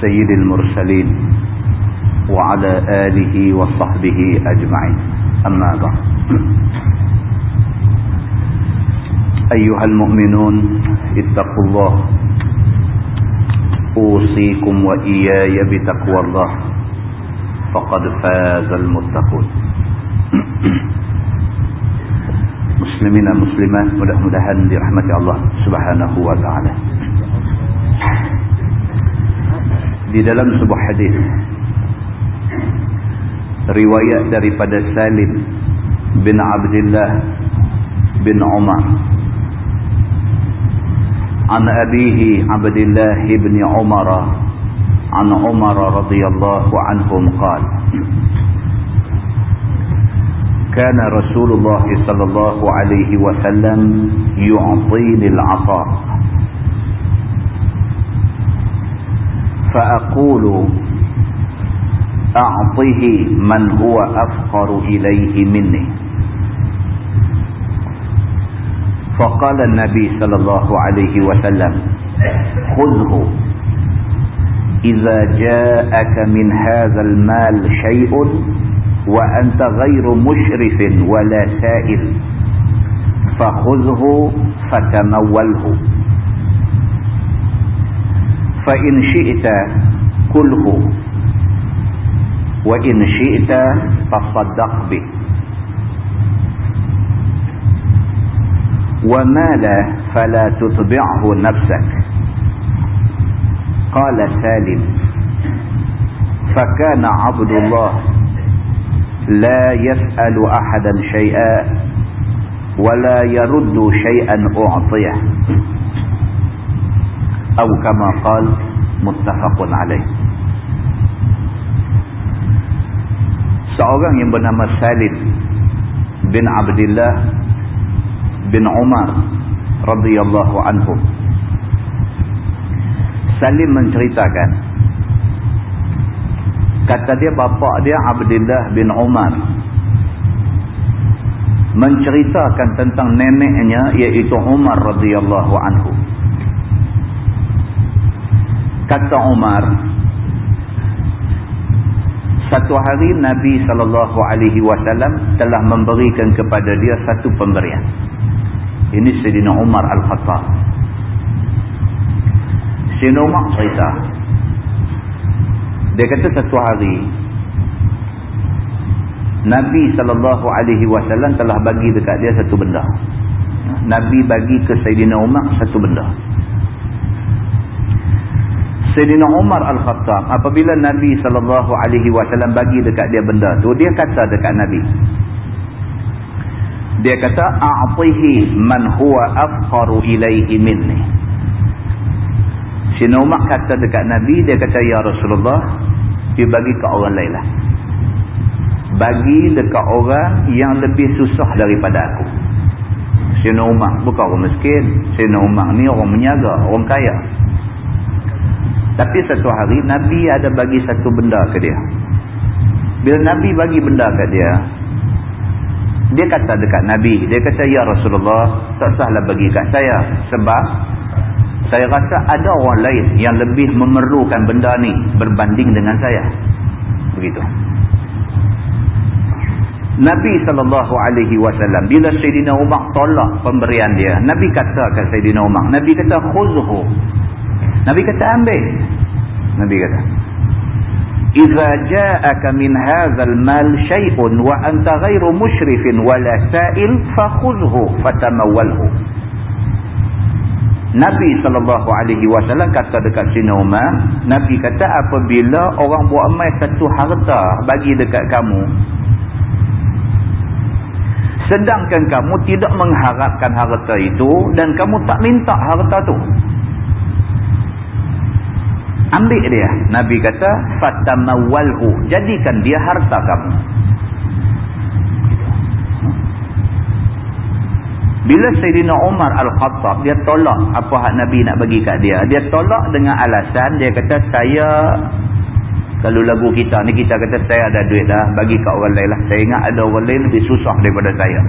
سيد المرسلين وعلى آله وصحبه أجمعين. أما بعد. أيها المؤمنون اتقوا الله. أوصيكم وإياي بتقوى الله. فقد فاز المتقون. muslimin dan muslimat Allah Subhanahu wa taala. Di dalam sebuah hadis riwayat daripada Salim bin Abdullah bin Umar an abihi Abdullah bin Umar an Umar radhiyallahu anhum qala كان رسول الله صلى الله عليه وسلم يعطيني العطاء فأقول أعطه من هو أفقر إليه مني. فقال النبي صلى الله عليه وسلم خذه. إذا جاءك من هذا المال شيء وأنت غير مشرف ولا سائل فخذه فتموله. فإن شئت كله وإن شئت تصدق به. ومال فلا تتبعه نفسك. قال سالم فكان عبد الله لا يسأل أحدا شيئا ولا يرد شيئا أعطيه. atau kama qal muttafaqun alaih. Seorang yang bernama Salim bin Abdullah bin Umar radhiyallahu anhum Salim menceritakan kata dia bapa dia Abdullah bin Umar menceritakan tentang neneknya iaitu Umar radhiyallahu anhu kata Umar satu hari Nabi sallallahu alaihi wasallam telah memberikan kepada dia satu pemberian ini Sayyidina Umar Al-Khattab Sayyidina Umar cerita dia kata satu hari Nabi sallallahu alaihi wasallam telah bagi dekat dia satu benda. Nabi bagi ke Sayyidina Umar satu benda. Sayyidina Umar Al-Khattab apabila Nabi sallallahu alaihi wasallam bagi dekat dia benda tu dia kata dekat Nabi. Dia kata a'tihi man huwa afqaru ilaihi minni. Sayyidina Umar kata dekat Nabi dia kata ya Rasulullah dia bagi ke orang lain lah bagi dekat orang yang lebih susah daripada aku Sayyidina Umar bukan orang miskin Sayyidina Umar ni orang menyaga orang kaya tapi satu hari Nabi ada bagi satu benda ke dia. Bila Nabi bagi benda ke dia dia kata dekat Nabi dia kata ya Rasulullah tak sahlah bagi kat saya. Sebab saya rasa ada orang lain yang lebih memerlukan benda ni berbanding dengan saya. Begitu. Nabi SAW bila Sayyidina Umar tolak pemberian dia Nabi kata ke Sayyidina Umar Nabi kata khuzhu Nabi kata ambil. Nabi kata Iza ja'aka min hazal mal syai'un wa anta ghairu musyrifin wala sa'il fakhuzhu fatamawalhu Nabi SAW kata dekat Sina Umar Nabi kata apabila orang buat mai satu harta bagi dekat kamu sedangkan kamu tidak mengharapkan harta itu dan kamu tak minta harta tu ambil dia. Nabi kata fatamawalhu jadikan dia harta kamu. Bila Sayyidina Umar Al-Khattab dia tolak apa hak Nabi nak bagi kat dia. Dia tolak dengan alasan dia kata saya kalau lagu kita ni kita kata saya ada duit dah bagi kat orang lain lah. Saya ingat ada orang lain lebih susah daripada saya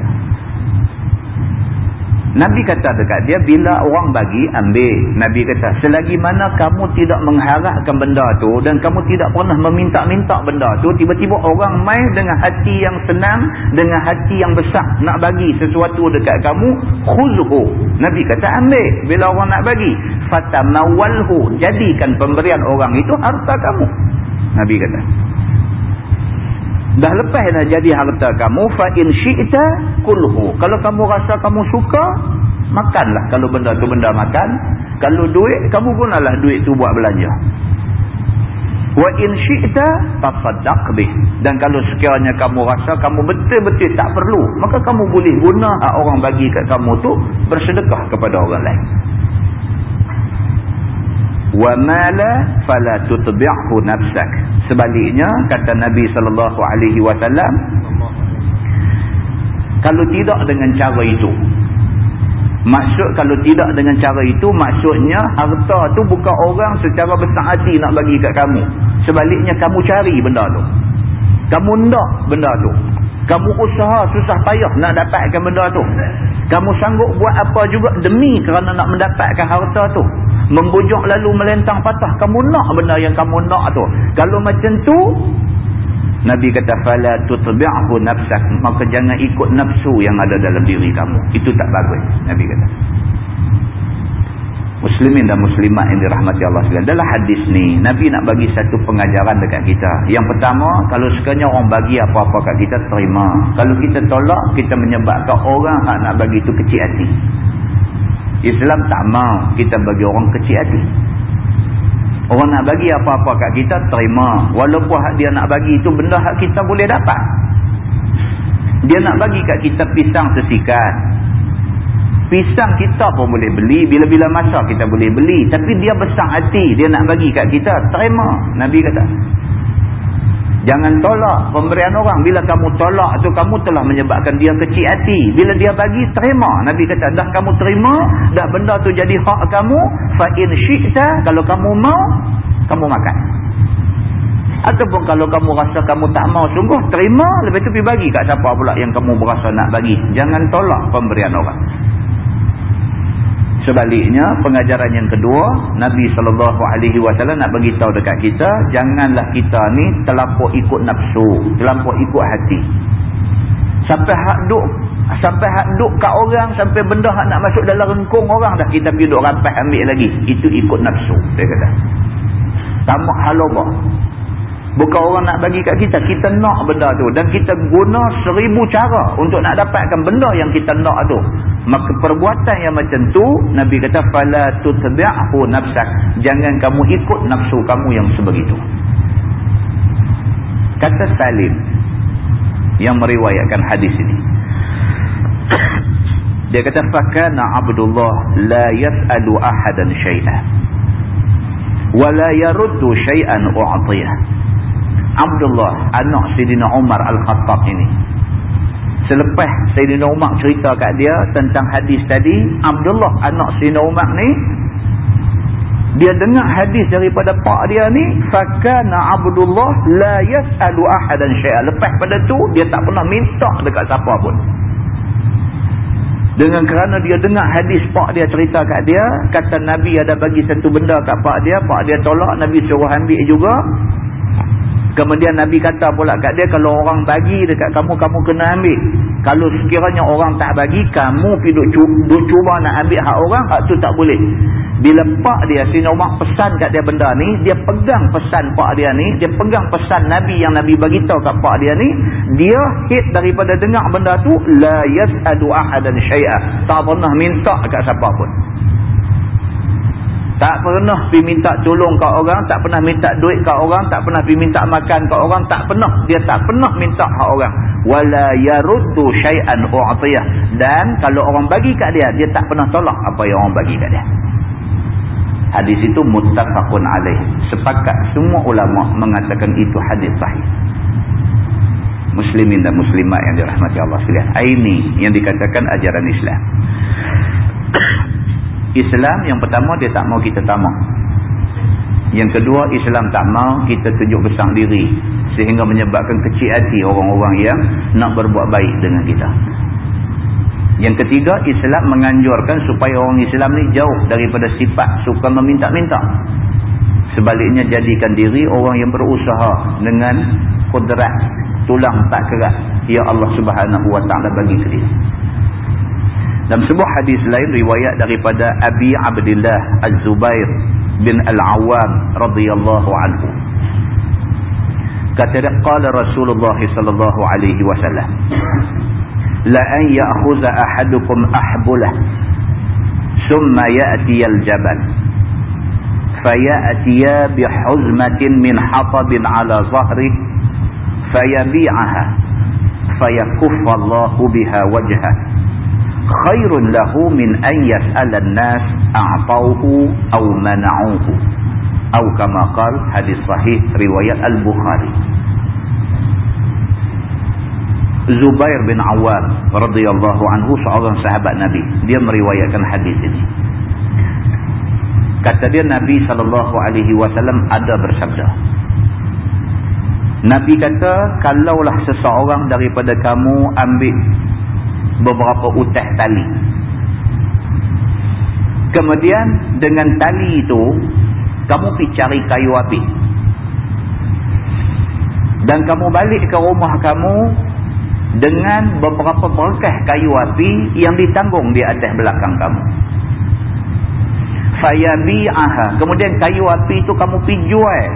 Nabi kata dekat dia, bila orang bagi, ambil. Nabi kata, selagi mana kamu tidak mengharapkan benda tu dan kamu tidak pernah meminta-minta benda tu, tiba-tiba orang main dengan hati yang senang, dengan hati yang besar nak bagi sesuatu dekat kamu, khuzhu. Nabi kata, ambil. Bila orang nak bagi, fatamawalhu. Jadikan pemberian orang itu harta kamu. Nabi kata. Dah lepas dah jadi harta kamu fa in syi'ta kulhu. Kalau kamu rasa kamu suka, makanlah kalau benda tu benda makan. Kalau duit kamu gunalah duit tu buat belanja. Wa in syi'ta tasaddaq bih. Dan kalau sekiranya kamu rasa kamu betul-betul tak perlu, maka kamu boleh guna orang bagi kat kamu tu bersedekah kepada orang lain wa mala fala tutbi'hu nafsak. Sebaliknya kata Nabi sallallahu alaihi wasallam kalau tidak dengan cara itu. Maksud kalau tidak dengan cara itu maksudnya harta tu bukan orang secara besar hati nak bagi kat kamu. Sebaliknya kamu cari benda tu. Kamu nak benda tu kamu usaha susah payah nak dapatkan benda tu. Kamu sanggup buat apa juga demi kerana nak mendapatkan harta tu. Membujuk lalu melentang patah. Kamu nak benda yang kamu nak tu. Kalau macam tu Nabi kata fala tutbi'hu nafsak. Maka jangan ikut nafsu yang ada dalam diri kamu. Itu tak bagus Nabi kata Muslimin dan muslimat yang dirahmati Allah sekalian. Dalam hadis ni, Nabi nak bagi satu pengajaran dekat kita. Yang pertama, kalau sekiranya orang bagi apa-apa kat kita, terima. Kalau kita tolak, kita menyebabkan orang nak bagi itu kecil hati. Islam tak mau kita bagi orang kecil hati. Orang nak bagi apa-apa kat kita, terima. Walaupun hak dia nak bagi itu benda hak kita boleh dapat. Dia nak bagi kat kita pisang sesikat. Pisang kita pun boleh beli. Bila-bila masa kita boleh beli. Tapi dia besar hati. Dia nak bagi kat kita, terima. Nabi kata. Jangan tolak pemberian orang. Bila kamu tolak tu kamu telah menyebabkan dia kecil hati. Bila dia bagi, terima. Nabi kata, dah kamu terima, dah benda tu jadi hak kamu. Fa'in syi'ta, kalau kamu mau, kamu makan. Ataupun kalau kamu rasa kamu tak mau sungguh, terima. Lepas tu pergi bagi kat siapa pula yang kamu berasa nak bagi. Jangan tolak pemberian orang. Sebaliknya, pengajaran yang kedua, Nabi SAW nak beritahu dekat kita, janganlah kita ni terlampau ikut nafsu, terlampau ikut hati. Sampai hak duk, sampai hak duk kat orang, sampai benda hak nak masuk dalam rengkung orang dah, kita pergi duk rapat ambil lagi. Itu ikut nafsu, dia kata. Tamak halobah. Bukan orang nak bagi kat kita. Kita nak benda tu. Dan kita guna seribu cara untuk nak dapatkan benda yang kita nak tu. Maka perbuatan yang macam tu, Nabi kata, Fala tutbi'hu nafsak. Jangan kamu ikut nafsu kamu yang sebegitu. Kata Salim, yang meriwayatkan hadis ini. Dia kata, Fakana Abdullah la yas'alu ahadan syai'ah. Wa la yaruddu syai'an u'atiyah. Abdullah anak Sayyidina Umar Al-Khattab ini selepas Sayyidina Umar cerita kat dia tentang hadis tadi Abdullah anak Sayyidina Umar ni dia dengar hadis daripada pak dia ni fakana Abdullah la yas'alu ahadan syai'a. Lepas pada tu dia tak pernah minta dekat siapa pun. Dengan kerana dia dengar hadis pak dia cerita kat dia kata Nabi ada bagi satu benda kat pak dia pak dia tolak Nabi suruh ambil juga Kemudian Nabi kata pula kat dia, kalau orang bagi dekat kamu, kamu kena ambil. Kalau sekiranya orang tak bagi, kamu pergi cuba nak ambil hak orang, hak tu tak boleh. Bila pak dia, Sina Umar pesan kat dia benda ni, dia pegang pesan pak dia ni, dia pegang pesan Nabi yang Nabi bagi tahu kat pak dia ni, dia hit daripada dengar benda tu, la yas'adu ahadan syai'ah. Tak pernah minta kat siapa pun. Tak pernah pergi minta tolong kat orang, tak pernah minta duit kat orang, tak pernah pergi minta makan kat orang, tak pernah. Dia tak pernah minta hak orang. Wala yaruddu syai'an u'tiyah. Dan kalau orang bagi kat dia, dia tak pernah tolak apa yang orang bagi kat dia. Hadis itu muttafaqun alaih. Sepakat semua ulama mengatakan itu hadis sahih. Muslimin dan muslimat yang dirahmati Allah sekalian. Ini yang dikatakan ajaran Islam. Islam yang pertama dia tak mau kita tamak. Yang kedua Islam tak mau kita tunjuk besar diri sehingga menyebabkan kecil hati orang-orang yang nak berbuat baik dengan kita. Yang ketiga, Islam menganjurkan supaya orang Islam ni jauh daripada sifat suka meminta-minta. Sebaliknya jadikan diri orang yang berusaha dengan kudrat tulang tak kerat ya Allah Subhanahu wa taala bagi dia. Dalam sebuah hadis lain riwayat daripada Abi Abdullah Az-Zubair bin Al-Awwam radhiyallahu anhu. Kata dia qala Rasulullah sallallahu alaihi wasallam la an ya'khudha ahadukum ahbulah thumma ya'ti al-jabal fayatiya bihuzmatin min hatabin ala zahri fayabi'aha fayakuffa Allahu biha wajha khairun lahu min an yas'ala an-nas a'tauhu aw mana'uhu atau kama qala hadis sahih riwayat al-Bukhari Zubair bin Awam radhiyallahu anhu seorang sahabat Nabi. Dia meriwayatkan hadis ini. Kata dia Nabi sallallahu alaihi wasallam ada bersabda. Nabi kata kalaulah seseorang daripada kamu ambil beberapa utah tali. Kemudian dengan tali itu kamu pergi cari kayu api. Dan kamu balik ke rumah kamu dengan beberapa berkah kayu api yang ditanggung di atas belakang kamu. Fayabi'aha. Kemudian kayu api itu kamu pergi jual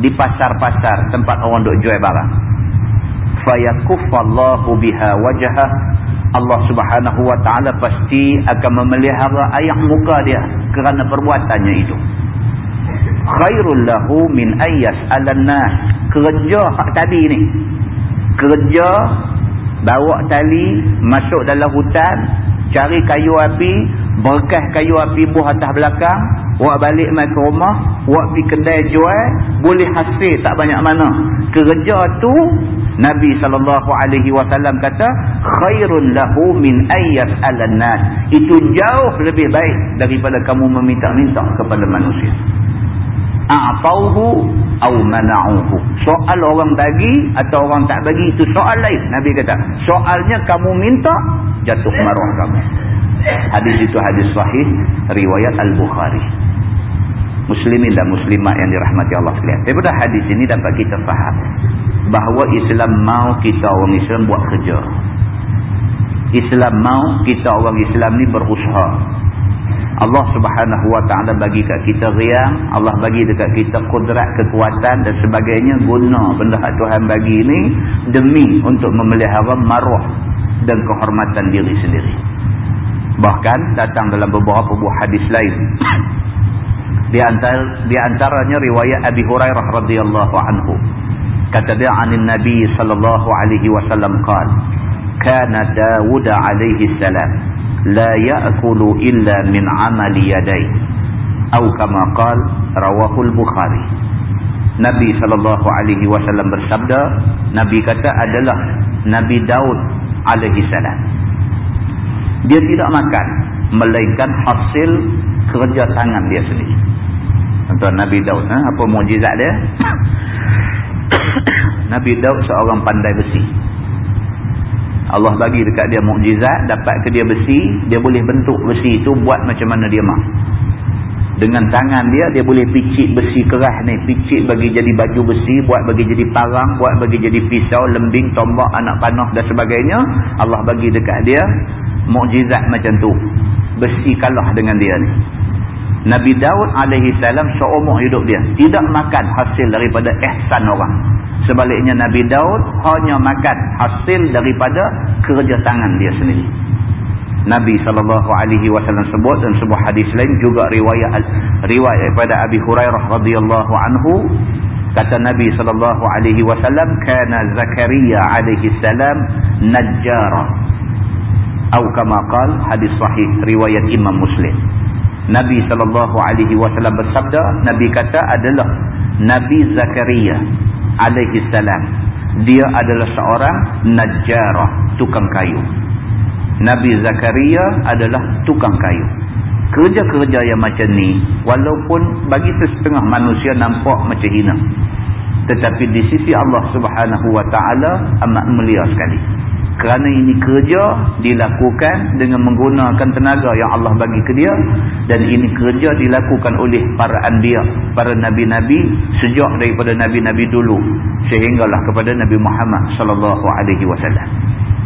di pasar-pasar tempat orang duk jual barang. Fayakuffallahu biha wajah Allah subhanahu wa ta'ala pasti akan memelihara ayat muka dia kerana perbuatannya itu. Khairul lahu min ayyas ala nas. Kerja hak tadi ni kerja bawa tali masuk dalam hutan cari kayu api berkah kayu api buah atas belakang buat balik mai ke rumah buat pergi kedai jual boleh hasil tak banyak mana. Kerja tu Nabi SAW kata khairun lahu min ayyas ala nas itu jauh lebih baik daripada kamu meminta-minta kepada manusia. A'tauhu au mana'uhu. Soal orang bagi atau orang tak bagi itu soal lain nabi kata. Soalnya kamu minta jatuh marah kamu hadis itu hadis sahih riwayat al-bukhari. Muslimin dan muslimat yang dirahmati Allah sekalian. Daripada hadis ini dapat kita faham bahawa Islam mau kita orang Islam buat kerja. Islam mau kita orang Islam ni berusaha. Allah subhanahu wa ta'ala bagi kat kita riang Allah bagi dekat kita kudrat, kekuatan dan sebagainya. Guna benda Tuhan bagi ini demi untuk memelihara maruah dan kehormatan diri sendiri bahkan datang dalam beberapa buah hadis lain. Di, antara, di antaranya riwayat Abi Hurairah radhiyallahu anhu. Kata dia anin Nabi sallallahu alaihi wasallam qala kana Dawud alaihi salam la ya'kulu illa min 'amali yadai atau kama qala rawahu al-bukhari Nabi sallallahu alaihi wasallam bersabda Nabi kata adalah Nabi Daud alaihi salam dia tidak makan melainkan hasil kerja tangan dia sendiri tuan Nabi Daud ha? apa mukjizat dia Nabi Daud seorang pandai besi Allah bagi dekat dia mukjizat, dapat ke dia besi, dia boleh bentuk besi itu buat macam mana dia mahu. Dengan tangan dia, dia boleh picit besi keras ni. Picit bagi jadi baju besi, buat bagi jadi parang, buat bagi jadi pisau, lembing, tombak, anak panah dan sebagainya. Allah bagi dekat dia mukjizat macam tu. Besi kalah dengan dia ni. Nabi Daud alaihi salam seumur hidup dia tidak makan hasil daripada ihsan orang. Sebaliknya Nabi Daud hanya makan hasil daripada kerja tangan dia sendiri. Nabi saw sebut dan sebuah hadis lain juga riwayat riwayat daripada Abi Hurairah radhiyallahu anhu kata Nabi saw kana Zakaria alaihi salam najjara atau kama qala hadis sahih riwayat Imam Muslim Nabi SAW bersabda, Nabi kata adalah Nabi Zakaria alaihi salam. Dia adalah seorang najjarah, tukang kayu. Nabi Zakaria adalah tukang kayu. Kerja-kerja yang macam ni, walaupun bagi setengah manusia nampak macam hina. Tetapi di sisi Allah subhanahu wa ta'ala amat mulia sekali kerana ini kerja dilakukan dengan menggunakan tenaga yang Allah bagi ke dia dan ini kerja dilakukan oleh para anbiya para nabi-nabi sejak daripada nabi-nabi dulu. Sehinggalah kepada Nabi Muhammad sallallahu alaihi wasallam.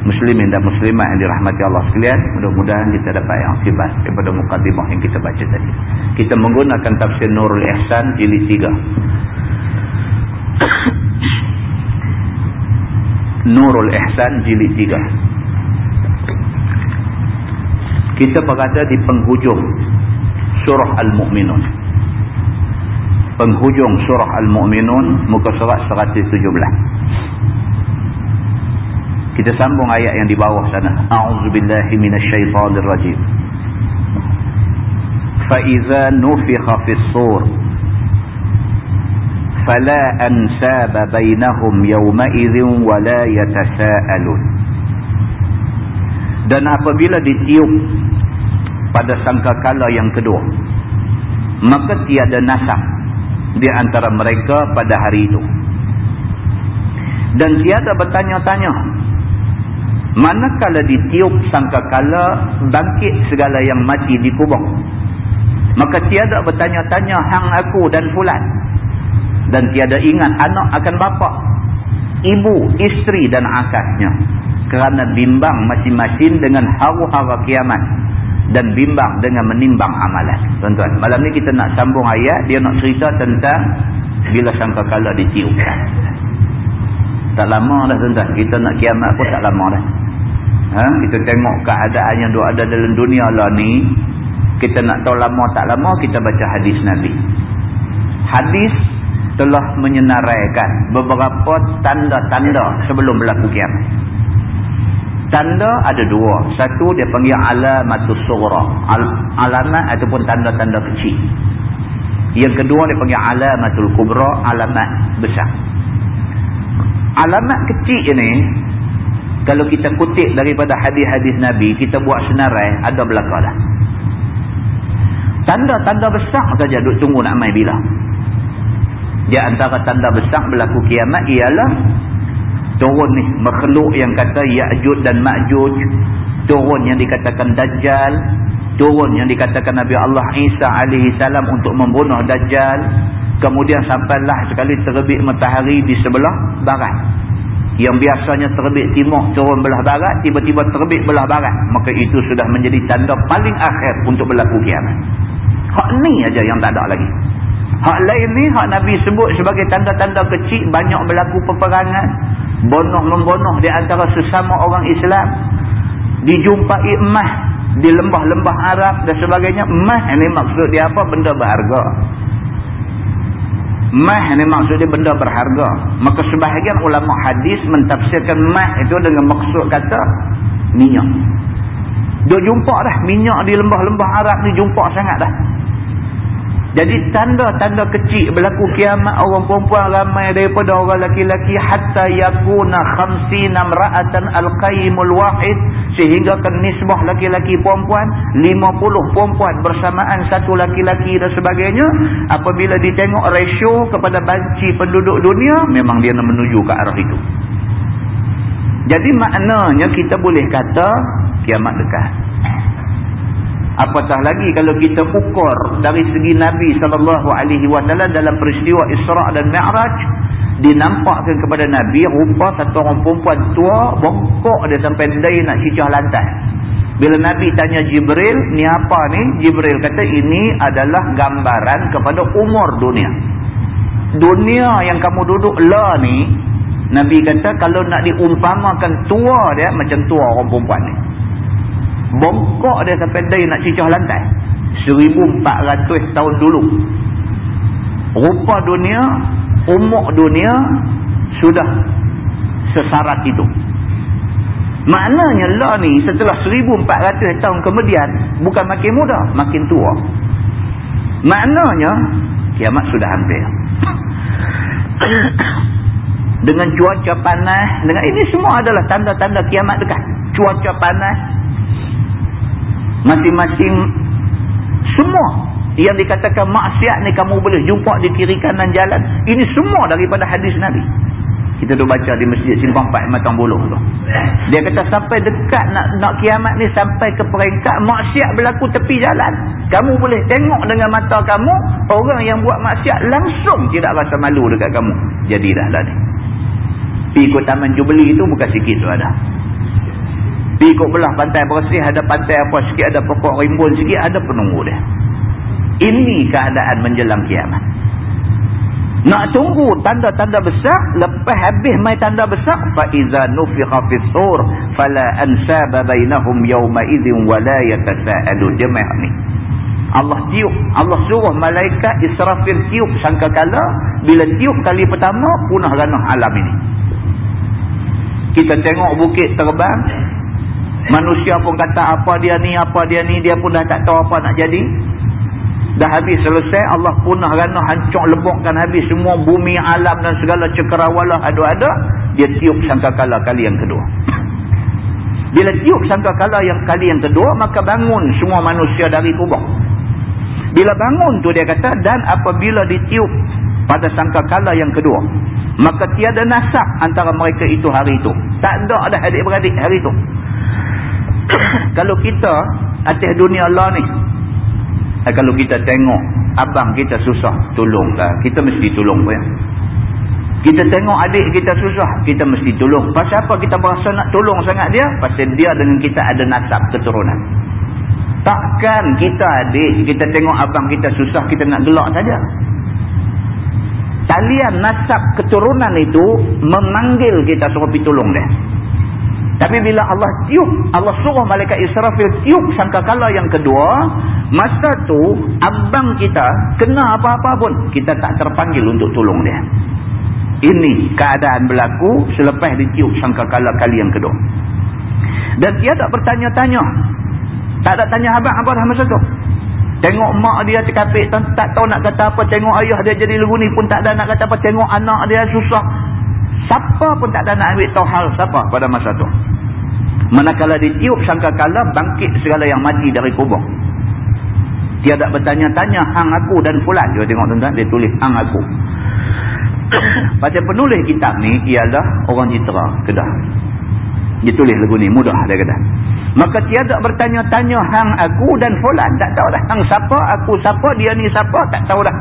Muslimin dan muslimat yang dirahmati Allah sekalian mudah-mudahan kita dapat yang akibat daripada mukadimah yang kita baca tadi. Kita menggunakan tafsir Nurul Ihsan jilid 3 Nurul Ihsan jilid 3 kita berada di penghujung surah Al-Mu'minun. Penghujung surah Al-Mu'minun muka surat 117 kita sambung ayat yang di bawah sana. A'udzubillahi minasyaitonirrajim. Fa iza nufikha fis-sur فلا أنساب بينهم يومئذ ولا يتساءلون dan apabila ditiup pada sangkakala yang kedua maka tiada nasab di antara mereka pada hari itu dan tiada bertanya-tanya manakala ditiup sangkakala bangkit segala yang mati di kubur maka tiada bertanya-tanya hang aku dan fulan dan tiada ingat anak akan bapa ibu, isteri dan akasnya kerana bimbang masing-masing dengan hawa-hawa kiamat. Dan bimbang dengan menimbang amalan. Tuan-tuan, malam ni kita nak sambung ayat. Dia nak cerita tentang bila sangka kala ditiupkan tak lama dah tuan-tuan. Kita nak kiamat pun tak lama dah. Ha? kita tengok keadaan yang ada dalam dunia lah ni. Kita nak tahu lama tak lama kita baca hadis Nabi. Hadis telah menyenaraikan beberapa tanda-tanda sebelum berlaku kiamat. Tanda ada dua. Satu dia panggil alamatus sughra, Al alamat ataupun tanda-tanda kecil. Yang kedua dia panggil alamatul kubra, alamat besar. Alamat kecil ini kalau kita kutip daripada hadis-hadis Nabi, kita buat senarai ada belaka dah. Tanda-tanda besar saja duk tunggu nak mai bila. Di antara tanda besar berlaku kiamat ialah turun ni makhluk yang kata Ya'jud dan Ma'jud, turun yang dikatakan Dajjal, turun yang dikatakan Nabi Allah Isa alaihi salam untuk membunuh Dajjal, kemudian sampailah sekali terbit matahari di sebelah barat. Yang biasanya terbit timur turun belah barat, tiba-tiba terbit belah barat. Maka itu sudah menjadi tanda paling akhir untuk berlaku kiamat. Hak ni aja yang tak ada lagi. Hak lain ni, hak Nabi sebut sebagai tanda-tanda kecil, banyak berlaku peperangan, bonoh-membonoh di antara sesama orang Islam, dijumpai emas di lembah-lembah Arab dan sebagainya. Emas ini maksud dia apa? Benda berharga. Emas ini maksud dia benda berharga. Maka sebahagian ulama hadis mentafsirkan emas itu dengan maksud kata minyak. Dia jumpa dah minyak di lembah-lembah Arab ni jumpa sangat dah. Jadi tanda-tanda kecil berlaku kiamat orang perempuan ramai daripada orang laki-laki hatta yakuna khamsina mra'atan al-qaimul wahid sehingga ke nisbah laki-laki perempuan 50 perempuan bersamaan satu laki-laki dan sebagainya apabila ditengok ratio kepada banci penduduk dunia memang dia nak menuju ke arah itu. Jadi maknanya kita boleh kata kiamat dekat. Apatah lagi kalau kita ukur dari segi Nabi SAW dalam peristiwa Isra' dan Mi'raj. Dinampakkan kepada Nabi rupa satu orang perempuan tua bongkok dia sampai dia nak cicah lantai. Bila Nabi tanya Jibril, ni apa ni? Jibril kata ini adalah gambaran kepada umur dunia. Dunia yang kamu duduk lah ni, Nabi kata kalau nak diumpamakan tua dia macam tua orang perempuan ni bongkok dia sampai dia nak cicah lantai. 1400 tahun dulu. Rupa dunia umur dunia sudah sesarat itu. Maknanya lah ni setelah 1400 tahun kemudian bukan makin muda makin tua. Maknanya kiamat sudah hampir. Dengan cuaca panas dengan ini semua adalah tanda-tanda kiamat dekat. Cuaca panas masing-masing semua yang dikatakan maksiat ni kamu boleh jumpa di kiri kanan jalan. Ini semua daripada hadis Nabi. Kita tu baca di masjid simpang 4 matang buluh tu. Dia kata sampai dekat nak nak kiamat ni sampai ke peringkat maksiat berlaku tepi jalan. Kamu boleh tengok dengan mata kamu orang yang buat maksiat langsung tidak rasa malu dekat kamu. Jadilah lah ni. Pergi ikut taman jubeli itu bukan sikit tu ada pergi ikut belah pantai bersih ada pantai apa sikit ada pokok rimbun sikit ada penunggu dia. Ini keadaan menjelang kiamat. Nak tunggu tanda-tanda besar lepas habis mai tanda besar sur fala ansaba bainahum yawma idzin wala yatasaalu jama' ni Allah tiup Allah suruh malaikat Israfil tiup sangkakala bila tiup kali pertama punah ranah alam ini. Kita tengok bukit terbang manusia pun kata apa dia ni apa dia ni dia pun dah tak tahu apa nak jadi. Dah habis selesai Allah punah ranah hancur lebokkan habis semua bumi alam dan segala cekrawala ada-ada dia tiup sangkakala kali yang kedua. Bila tiup sangkakala yang kali yang kedua maka bangun semua manusia dari kubur. Bila bangun tu dia kata dan apabila ditiup pada sangkakala yang kedua maka tiada nasab antara mereka itu hari itu. Tak ada ada adik-beradik hari itu kalau kita atas dunia Allah ni Eh, kalau kita tengok abang kita susah, tolonglah. Kita mesti tolong pun. Kita tengok adik kita susah, kita mesti tolong. Pasal apa kita berasa nak tolong sangat dia? Pasal dia dengan kita ada nasab keturunan. Takkan kita adik, kita tengok abang kita susah, kita nak gelak saja. Talian nasab keturunan itu memanggil kita suruh pergi tolong dia. Tapi bila Allah tiup, Allah suruh malaikat Israfil tiup sangkakala yang kedua, masa tu abang kita kena apa-apa pun, kita tak terpanggil untuk tolong dia. Ini keadaan berlaku selepas ditiup sangkakala kali yang kedua. Dan dia tak bertanya-tanya. Tak ada tanya abang apa dah masa tu. Tengok mak dia terkapit, tak tahu nak kata apa. Tengok ayah dia jadi leguni pun tak ada nak kata apa. Tengok anak dia susah. Siapa pun tak ada nak ambil tahu hal siapa pada masa tu. Manakala ditiup sangkakala bangkit segala yang mati dari kubur. Tiada bertanya-tanya hang aku dan fulan. Dia tengok tuan-tuan, dia tulis hang aku. Pasal penulis kitab ni ialah orang jitera, kedah. Dia tulis lagu ni, mudah dia kata. Maka tiada bertanya-tanya hang aku dan fulan. Tak tahu dah hang siapa, aku siapa, dia ni siapa, tak tahu dah.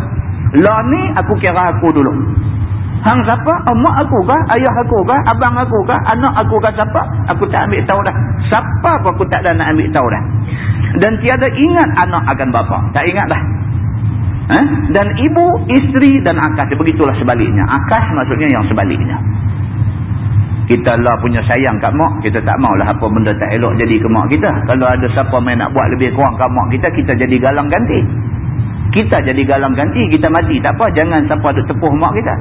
Lah ni aku kira aku dulu. Hang siapa? Oh, aku kah? Ayah aku kah? Abang aku kah? Anak aku kah siapa? Aku tak ambil tahu dah. Siapa pun aku tak ada nak ambil tahu dah. Dan tiada ingat anak akan bapa. Tak ingat dah. Eh? Dan ibu, isteri dan akas. Begitulah sebaliknya. Akas maksudnya yang sebaliknya. Kita lah punya sayang kat mak. Kita tak maulah apa benda tak elok jadi ke mak kita. Kalau ada siapa main nak buat lebih kurang kat mak kita, kita jadi galang ganti. Kita jadi galang ganti, kita mati. Tak apa, jangan siapa ada tepuh mak kita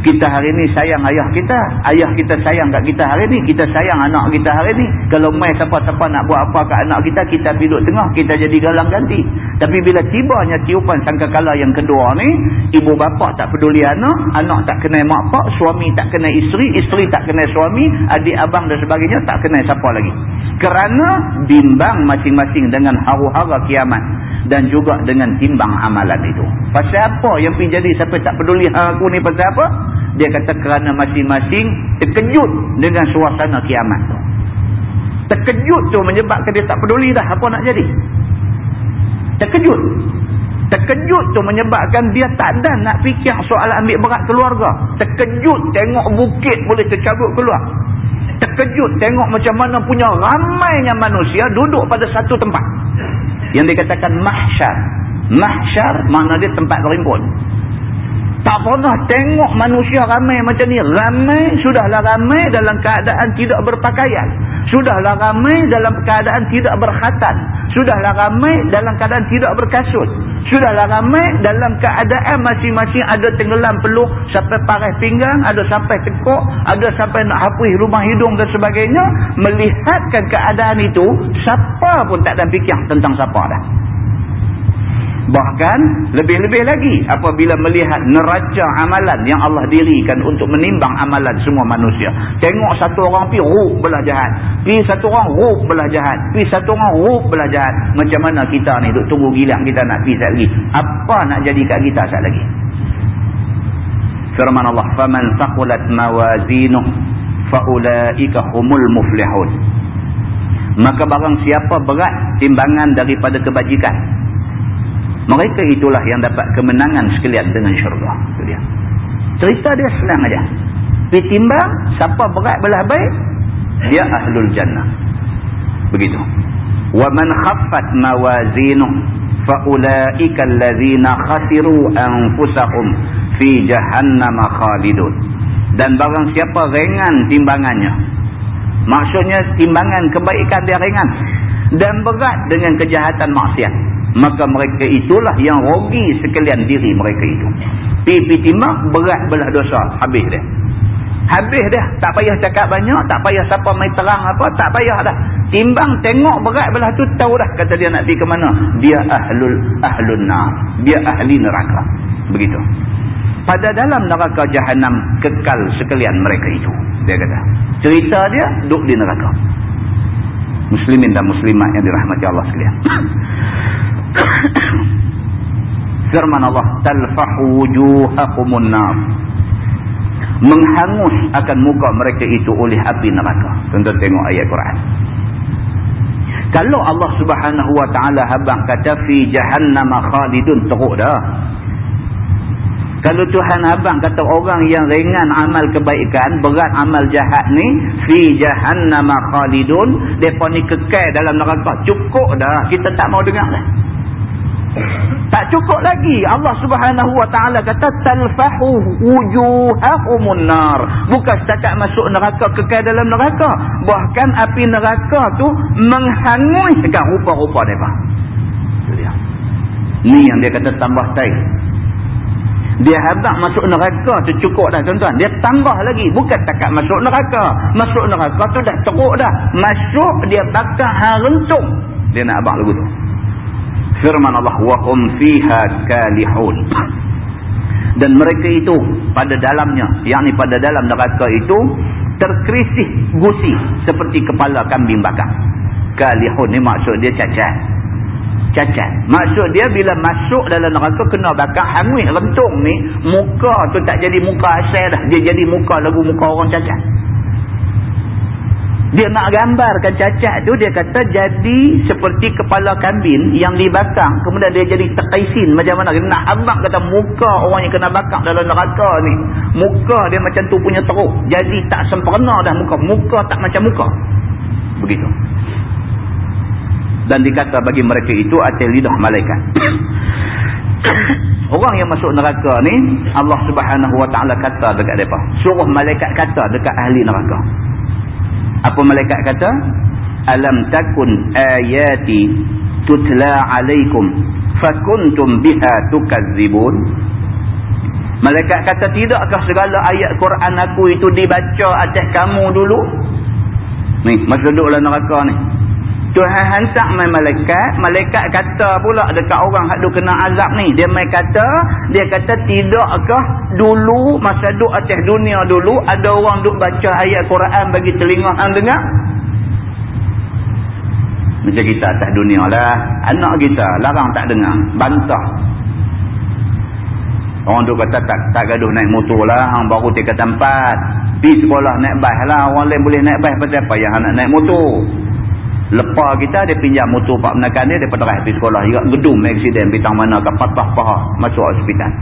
kita hari ni sayang ayah kita. Ayah kita sayang kat kita hari ni. Kita sayang anak kita hari ni. Kalau mai siapa-siapa nak buat apa kat anak kita kita duduk tengah kita jadi galang ganti tapi bila tibanya tiupan sangkakala yang kedua ni ibu bapa tak peduli anak anak tak kenal mak pak suami tak kenal isteri isteri tak kenal suami adik abang dan sebagainya tak kenal siapa lagi. Kerana bimbang masing-masing dengan haru-hara kiamat dan juga dengan timbang amalan itu. Pasal apa yang pergi jadi siapa tak peduli aku ni pasal apa dia kata kerana masing-masing terkejut dengan suasana kiamat tu. Terkejut tu menyebabkan dia tak peduli dah apa nak jadi. Terkejut. Terkejut tu menyebabkan dia tak ada nak fikir soal ambil berat keluarga. Terkejut tengok bukit boleh tercabut keluar. Terkejut tengok macam mana punya ramainya manusia duduk pada satu tempat. Yang dikatakan mahsyar. Mahsyar makna dia tempat berimpun. Tak pernah tengok manusia ramai macam ni. Ramai, sudahlah ramai dalam keadaan tidak berpakaian. Sudahlah ramai dalam keadaan tidak berkhatan. Sudahlah ramai dalam keadaan tidak berkasut. Sudahlah ramai dalam keadaan masing-masing ada tenggelam peluh sampai paras pinggang, ada sampai tekuk, ada sampai nak hapus rumah hidung dan sebagainya. Melihatkan keadaan itu, siapa pun tak ada fikir tentang siapa dah. Bahkan lebih-lebih lagi apabila melihat neraca amalan yang Allah dirikan untuk menimbang amalan semua manusia. Tengok satu orang pi ruk belah jahat. Pi satu orang ruk belah jahat. Pi satu orang ruk belah jahat. Macam mana kita ni duk tunggu gilang kita nak pi sekali. Apa nak jadi kat kita sekali lagi? Firman Allah, "Faman thaqulat mawazinuh faulaika humul muflihun." Maka barang siapa berat timbangan daripada kebajikan, mereka itulah yang dapat kemenangan sekalian dengan syurga. Itu dia. Cerita dia senang aja. Pergi timbang, siapa berat belah baik, dia ahlul jannah. Begitu. Wa man khaffat mawazinuh fa ulaika allazina khasiru anfusahum fi jahannam khalidun. Dan barang siapa ringan timbangannya. Maksudnya timbangan kebaikan dia ringan dan berat dengan kejahatan maksiat maka mereka itulah yang rogi sekalian diri mereka itu. Pipi timbang berat belah dosa. Habis dia. Habis dia. Tak payah cakap banyak tak payah siapa main terang apa tak payah dah. Timbang tengok berat belah tu tahu dah kata dia nak pergi ke mana. Dia ahlul ahlun nar. Dia ahli neraka. Begitu. Pada dalam neraka jahanam kekal sekalian mereka itu. Dia kata cerita dia duduk di neraka. Muslimin dan muslimat yang dirahmati Allah sekalian firman Allah talfahu wujuhakumun nar menghangus akan muka mereka itu oleh api neraka tuan-tuan tengok ayat Quran kalau Allah subhanahu wa ta'ala habang kata fi jahannama khalidun teruk dah kalau Tuhan abang kata orang yang ringan amal kebaikan, berat amal jahat ni, fi jahannama khalidun, depa ni kekal dalam neraka. Cukup dah, kita tak mau dengar dah. Tak cukup lagi. Allah Subhanahu Wa Taala kata talfahu wujuhahumun nar. Bukan setakat masuk neraka kekal dalam neraka, bahkan api neraka tu menghanguskan rupa-rupa depa. Itu dia. Ni yang dia kata tambah tai. Dia habaq masuk neraka tu cukup dah tuan-tuan. Dia tambah lagi. Bukan setakat masuk neraka. Masuk neraka tu dah teruk dah. Masuk dia bakar harentung. Dia nak abang lagu tu firman Allah wa hum fiha kalihun. Dan mereka itu pada dalamnya yakni pada dalam neraka itu terkrisih gusi seperti kepala kambing bakar. Kalihun ni maksud dia cacat. Cacat. Maksud dia bila masuk dalam neraka kena bakar hangus rentung ni muka tu tak jadi muka asal dah. Dia jadi muka lagu muka orang cacat dia nak gambarkan cacat tu dia kata jadi seperti kepala kambing yang dibakar kemudian dia jadi terkaisin macam mana? Dia nak abang kata muka orang yang kena bakar dalam neraka ni. Muka dia macam tu punya teruk. Jadi tak sempurna dah muka. Muka tak macam muka. Begitu. Dan dikata bagi mereka itu atil lidah malaikat. Orang yang masuk neraka ni Allah subhanahu wa ta'ala kata dekat mereka. Suruh malaikat kata dekat ahli neraka apa malaikat kata? Alam takun ayati tutla alaikum fakuntum biha tukadzibun malaikat kata tidakkah segala ayat Quran aku itu dibaca atas kamu dulu? Ni masa duduk dalam neraka ni Tuhan hantar main malaikat. Malaikat kata pula dekat orang hak duk kena azab ni. Dia mai kata dia kata tidakkah dulu masa duk atas dunia dulu ada orang duk baca ayat Quran bagi telinga hang dengar? Macam kita atas dunia lah. Anak kita larang tak dengar bantah. Orang duk kata tak, tak gaduh naik motor lah hang baru tiga tempat. Pergi sekolah naik bas lah orang lain boleh naik bas pasal apa yang nak naik motor Lepas kita dia pinjam motor pak menakan dia daripada raih pergi sekolah. Juga gedung aksiden bintang mana ke patah paha masuk hospital.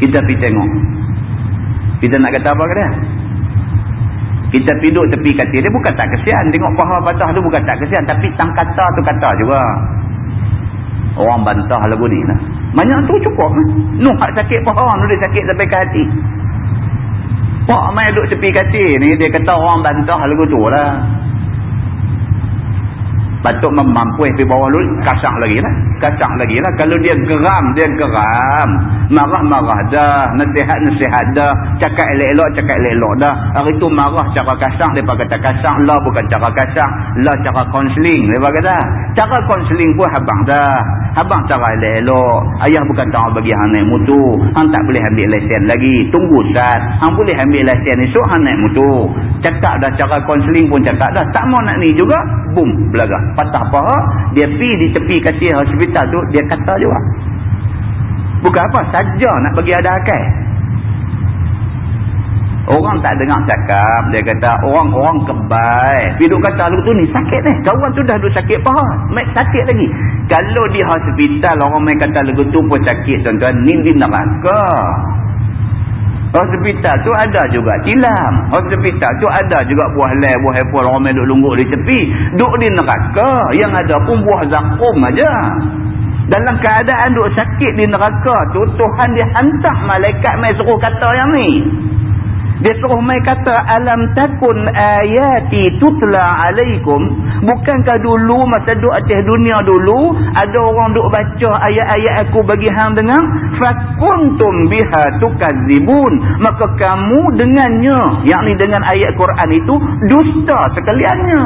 Kita pergi tengok. Kita nak kata apa ke dia? Kita duduk tepi katil dia bukan tak kesian. Tengok paha patah tu bukan tak kesian. Tapi tang kata tu kata juga. Orang bantah lagu ni lah. Banyak tu cukup. Nuh hak sakit paha. Nuh dia sakit sampai ke hati. Pak main duduk tepi katil ni. Dia kata orang bantah lagu tu lah. Patut mampu pergi bawah dulu, kasang lagi lah. Kasang lagi lah. Kalau dia geram, dia geram. Marah-marah dah. Nasihat-nasihat dah. Cakap elok-elok, cakap elok-elok dah. Hari tu marah cara kasar. Mereka kata kasar. Lah bukan cara kasar. Lah cara konseling. Mereka kata. Cara konseling pun habang dah. Habang cara elok-elok. Ayah bukan tahu bagi hang naik mutu. Hang tak boleh ambil lesen lagi. Tunggu saat. Hang boleh ambil lesen esok hang naik mutu. Cakap dah cara konseling pun cakap dah. Tak mau nak ni juga. Boom. Belagak. Patah paha. Dia pi di tepi kasih hospital tu. Dia kata juga. Bukan apa. Saja nak bagi ada akal. Orang tak dengar cakap. Dia kata orang-orang kebal. Piduk kata lagu tu ni sakit ni. Kawan tu dah duduk sakit paha. Mek sakit lagi. Kalau di hospital orang main kata lagu tu pun sakit tuan-tuan. Ni di neraka. Hospital tu ada juga tilam. Hospital tu ada juga buah leh, buah apple. Orang main duduk lungguk di tepi. Duduk di neraka. Yang ada pun buah zakum aja. Dalam keadaan duduk sakit di neraka tu, Tuhan dia hantar malaikat main suruh kata yang ni. Dia suruh mai kata alam takun ayati tutla alaikum? Bukankah dulu masa duk atas dunia dulu ada orang duk baca ayat-ayat aku bagi hang dengar? Fakuntum biha tukadzibun. Maka kamu dengannya yakni dengan ayat Quran itu dusta sekaliannya.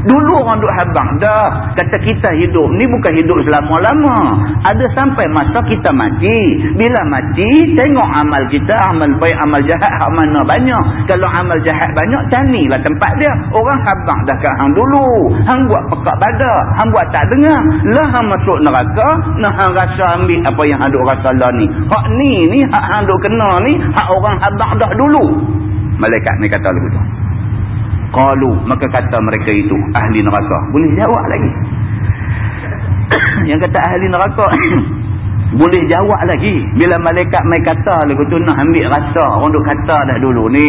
Dulu orang duk habang dah kata kita hidup ni bukan hidup selama-lama. Ada sampai masa kita mati. Bila mati tengok amal kita amal baik amal jahat amal mana banyak. Kalau amal jahat banyak, canilah tempat dia. Orang habang dah kat hang dulu. Hang buat pekak badak. Hang buat tak dengar. Lah hang masuk neraka, nah hang rasa ambil apa yang hang duk rasa lah ni. Hak ni ni, hak hang duk kena ni, hak orang habang dah dulu. Malaikat ni kata lagu tu. Qalu, maka kata mereka itu, ahli neraka. Boleh jawab lagi. yang kata ahli neraka, boleh jawab lagi. Bila malaikat mai kata lagu tu nak ambil rasa. Orang duk kata dah dulu ni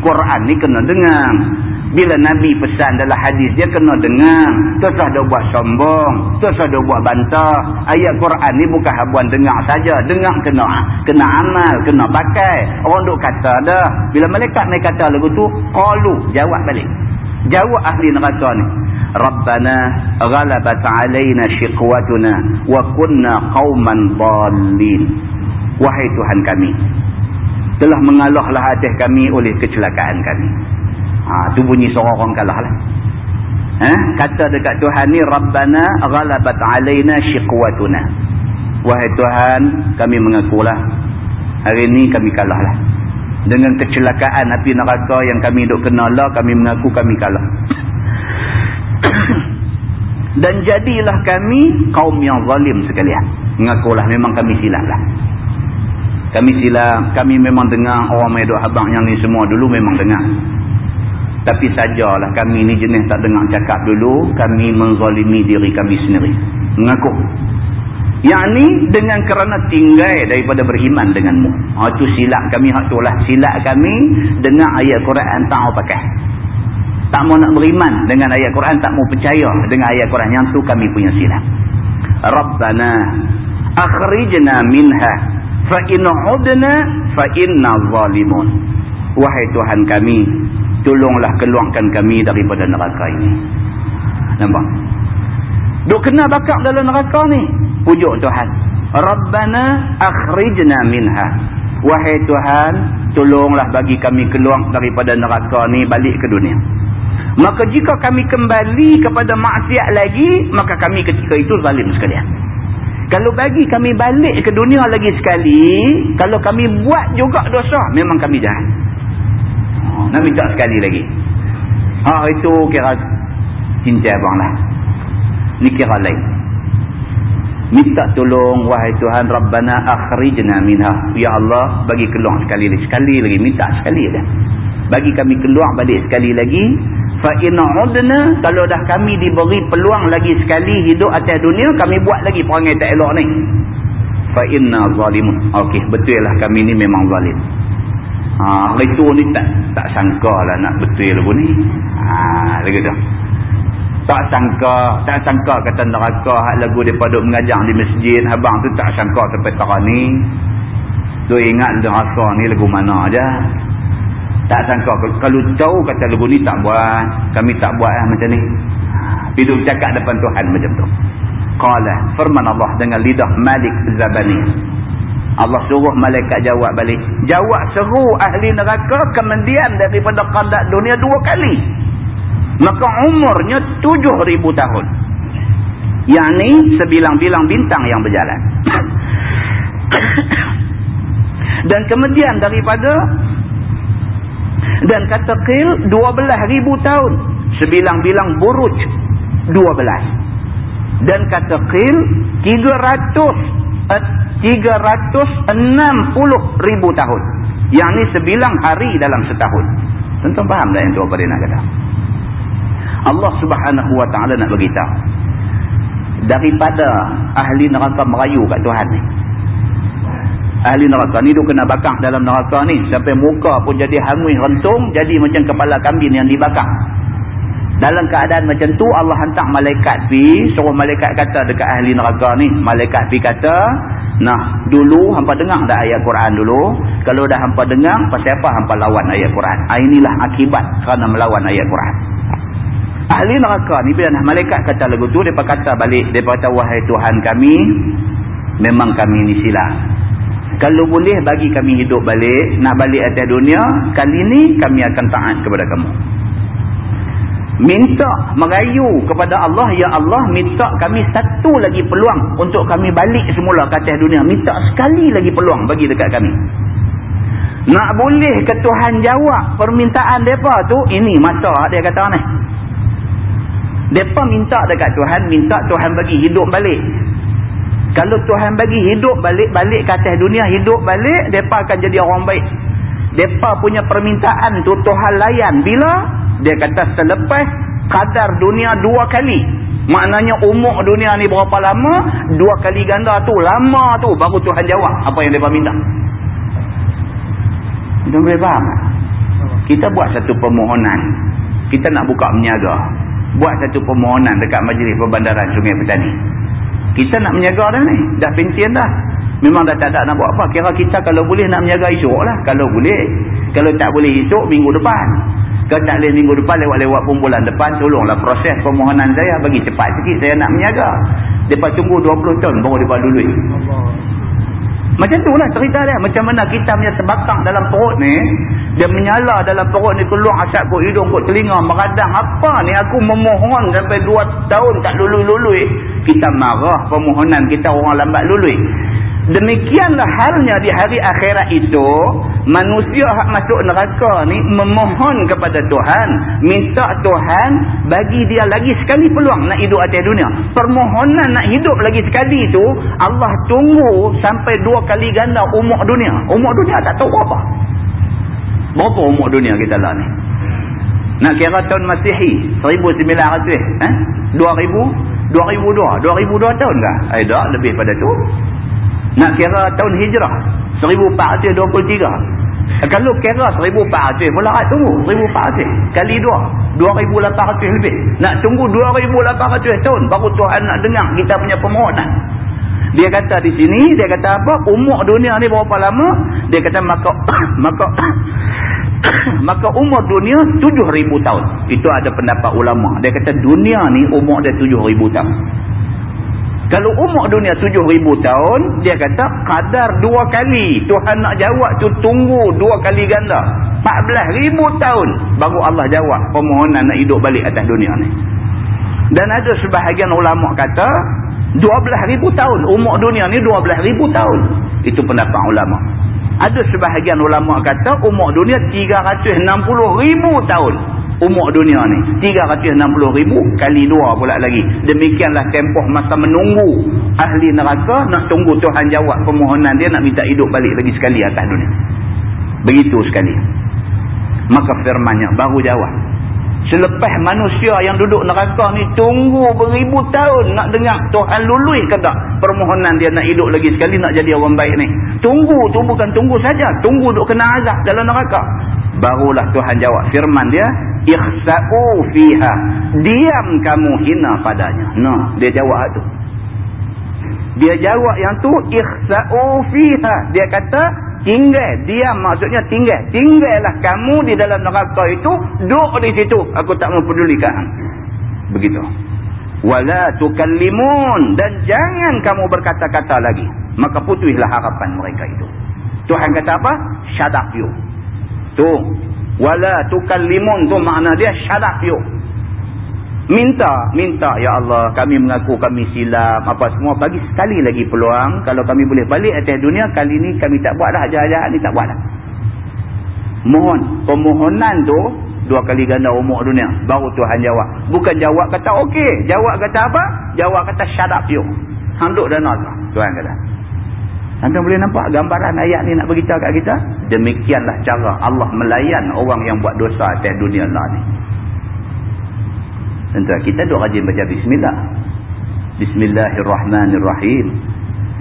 Quran ni kena dengar. Bila Nabi pesan dalam hadis dia kena dengar. Terus dah buat sombong terus dah buat bantah. Ayat Quran ni bukan habuan dengar saja. Dengar kena kena amal kena pakai. Orang duk kata dah. Bila malaikat mai kata lagu tu qalu jawab balik. Jawab ahli neraka ni Rabbana ghalabat alaina shiqwatuna wa kunna qauman dallin. Wahai Tuhan kami, telah mengalahlah atas kami oleh kecelakaan kami. Ha tu bunyi seorang orang kalahlah. Ha kata dekat Tuhan ni Rabbana ghalabat alaina shiqwatuna. Wahai Tuhan, kami mengakulah hari ini kami kalahlah. Dengan kecelakaan api neraka yang kami duk kenalah, kami mengaku kami kalah. Dan jadilah kami kaum yang zalim sekalian. Mengakulah memang kami silap lah. Kami silap, kami memang dengar orang medok habang yang ni semua dulu memang dengar. Tapi sajalah kami ni jenis tak dengar cakap dulu, kami menzalimi diri kami sendiri. Mengaku. Yang ni dengan kerana tinggal daripada beriman denganmu. Ha, itu silap kami, hak tu lah. Silap kami dengar ayat Quran tak mau pakai tak mau nak beriman dengan ayat Quran, tak mau percaya dengan ayat Quran. Yang tu kami punya silap. Rabbana akhrijna minha fa in udna fa inna zalimun. Wahai Tuhan kami, tolonglah keluarkan kami daripada neraka ini. Nampak? Duk kena bakar dalam neraka ni. Pujuk Tuhan. Rabbana akhrijna minha. Wahai Tuhan, tolonglah bagi kami keluar daripada neraka ni balik ke dunia. Maka jika kami kembali kepada maksiat lagi, maka kami ketika itu zalim sekalian. Kalau bagi kami balik ke dunia lagi sekali, kalau kami buat juga dosa, memang kami jahat. Oh, nak minta sekali lagi. Ha, itu kira cinta abang lah. Ni kira lain. Minta tolong, wahai Tuhan, Rabbana akhrijna minha. Ya Allah, bagi keluar sekali lagi. Sekali lagi, minta sekali dah. Bagi kami keluar balik sekali lagi, fa in udna kalau dah kami diberi peluang lagi sekali hidup atas dunia kami buat lagi perangai tak elok ni. Fa inna zalimun. Okey betul lah kami ni memang zalim. Ha itu ni tak tak sangka lah nak betul pun ni. Ha lagi tu tak sangka tak sangka kata neraka. Hak lagu daripada mengajar di masjid abang tu tak sangka sampai tak ni. Tu ingat neraka ni lagu mana aja tak sangka kalau tahu kata lagu ni tak buat kami tak buat lah macam ni hidup cakap depan Tuhan macam tu qala firman Allah dengan lidah Malik Zabani Allah suruh malaikat jawab balik. Jawab seru ahli neraka kemudian daripada qadat dunia dua kali. Maka umurnya tujuh ribu tahun. Yang ni sebilang-bilang bintang yang berjalan. Dan kemudian daripada dan kata qil ribu tahun. Sebilang-bilang buruj belas. Dan kata qil 300 360 ribu tahun. Yang ni sebilang hari dalam setahun. Tentu faham tak yang tu apa dia nak kata? Allah subhanahu wa ta'ala nak beritahu. Daripada ahli neraka merayu kat Tuhan ni. Ahli neraka ni dia kena bakar dalam neraka ni. Sampai muka pun jadi hangui rentung. Jadi macam kepala kambing yang dibakar. Dalam keadaan macam tu Allah hantar malaikat pi. Suruh malaikat kata dekat ahli neraka ni. Malaikat pi kata. Nah, dulu hampa dengar dah ayat Quran dulu. Kalau dah hampa dengar, pasal apa hampa lawan ayat Quran? Ah, inilah akibat kerana melawan ayat Quran. Ahli neraka ni bila nah, malaikat kata lagu tu, depa kata balik, depa kata wahai Tuhan kami, memang kami ni silap. Kalau boleh bagi kami hidup balik, nak balik atas dunia, kali ni kami akan taat kepada kamu. Minta merayu kepada Allah ya Allah minta kami satu lagi peluang untuk kami balik semula ke atas dunia. Minta sekali lagi peluang bagi dekat kami. Nak boleh ke Tuhan jawab permintaan mereka tu? Ini masa dia kata ni mereka minta dekat Tuhan minta Tuhan bagi hidup balik kalau Tuhan bagi hidup balik balik ke atas dunia hidup balik mereka akan jadi orang baik mereka punya permintaan tu Tuhan layan bila dia kata selepas kadar dunia dua kali. Maknanya umur dunia ni berapa lama? Dua kali ganda tu. Lama tu baru Tuhan jawab apa yang mereka minta. Kita boleh faham? Kita buat satu permohonan. Kita nak buka menyaga. Buat satu permohonan dekat majlis perbandaran Sungai Petani. Kita nak menyaga dah ni. Dah pensiun dah. Memang dah tak ada nak buat apa. Kira kita kalau boleh nak menjaga esok lah. Kalau boleh. Kalau tak boleh esok, minggu depan. Kalau tak boleh minggu depan, lewat-lewat pun bulan depan, tolonglah proses permohonan saya. Bagi cepat sikit saya nak menjaga. Mereka tunggu 20 tahun baru mereka dulu. Macam tu lah cerita dia. Macam mana kita punya sebakang dalam perut ni. Dia menyala dalam perut ni keluar asap kot hidung kot telinga. Meradang apa ni aku memohon sampai 2 tahun tak lului-lului. Kita marah permohonan kita orang lambat lului. Demikianlah halnya di hari akhirat itu, manusia hak masuk neraka ni memohon kepada Tuhan, minta Tuhan bagi dia lagi sekali peluang nak hidup atas dunia. Permohonan nak hidup lagi sekali itu, Allah tunggu sampai dua kali ganda umur dunia. Umur dunia tak tahu apa. Berapa umur dunia kita lah ni? Nak kira tahun Masihi, 1900, eh? 2000? 2002, 2002 tahun kah? Eh, tak, lebih pada tu. Nak kira tahun hijrah 1423 eh, Kalau kira 1400 Mula kat tunggu 1400 Kali 2 2800 lebih Nak tunggu 2800 tahun Baru Tuhan nak dengar kita punya permohonan dia kata di sini, dia kata apa? Umur dunia ni berapa lama? Dia kata maka maka maka umur dunia 7000 tahun. Itu ada pendapat ulama. Dia kata dunia ni umur dia 7000 tahun. Kalau umur dunia tujuh ribu tahun, dia kata kadar dua kali. Tuhan nak jawab tu tunggu dua kali ganda. Empat belas ribu tahun baru Allah jawab permohonan nak hidup balik atas dunia ni. Dan ada sebahagian ulama kata dua belas ribu tahun. Umur dunia ni dua belas ribu tahun. Itu pendapat ulama. Ada sebahagian ulama kata umur dunia tiga ratus enam puluh ribu tahun umur dunia ni. 360 ribu kali dua pula lagi. Demikianlah tempoh masa menunggu ahli neraka nak tunggu Tuhan jawab permohonan dia nak minta hidup balik lagi sekali atas dunia. Begitu sekali. Maka firmannya baru jawab. Selepas manusia yang duduk neraka ni tunggu beribu tahun nak dengar Tuhan lului ke tak permohonan dia nak hidup lagi sekali nak jadi orang baik ni. Tunggu tu bukan tunggu saja. Tunggu duk kena azab dalam neraka. Barulah Tuhan jawab firman dia ikhsa'u fiha. Diam kamu hina padanya. Nah dia jawab tu. Dia jawab yang tu ikhsa'u fiha. Dia kata tinggal. Diam maksudnya tinggal. Tinggallah kamu di dalam neraka itu duduk di situ. Aku tak mempedulikan. Begitu. Wala tukallimun. Dan jangan kamu berkata-kata lagi. Maka putuslah harapan mereka itu. Tuhan kata apa? Up you. Tu wala tukallimun tu makna dia up you minta minta ya Allah kami mengaku kami silap apa semua. Bagi sekali lagi peluang kalau kami boleh balik atas dunia kali ni kami tak buat dah jahat-jahat ni tak buat dah. Mohon permohonan tu dua kali ganda umur dunia baru Tuhan jawab. Bukan jawab kata okey jawab kata apa? Jawab kata up you handuk dan Allah Tuhan kata anda boleh nampak gambaran ayat ni nak beritahu kat kita demikianlah cara Allah melayan orang yang buat dosa atas dunia lah ni Tentu kita duk rajin baca bismillah. Bismillahirrahmanirrahim.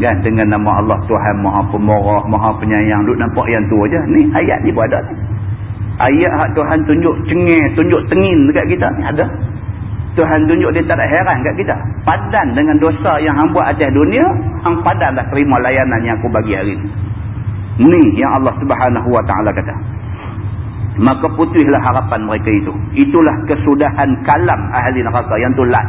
Kan dengan nama Allah Tuhan Maha Pemurah, Maha Penyayang. Duk nampak yang tu aja. Ni ayat ni pun ada. Ayat Tuhan tunjuk cengih, tunjuk tengin dekat kita ni ada. Tuhan tunjuk dia tak ada heran kat kita. Padan dengan dosa yang hang buat atas dunia, hang padan dah terima layanan yang aku bagi hari ni. Ni yang Allah Subhanahu Wa Taala kata. Maka putihlah harapan mereka itu. Itulah kesudahan kalam ahli neraka yang tu last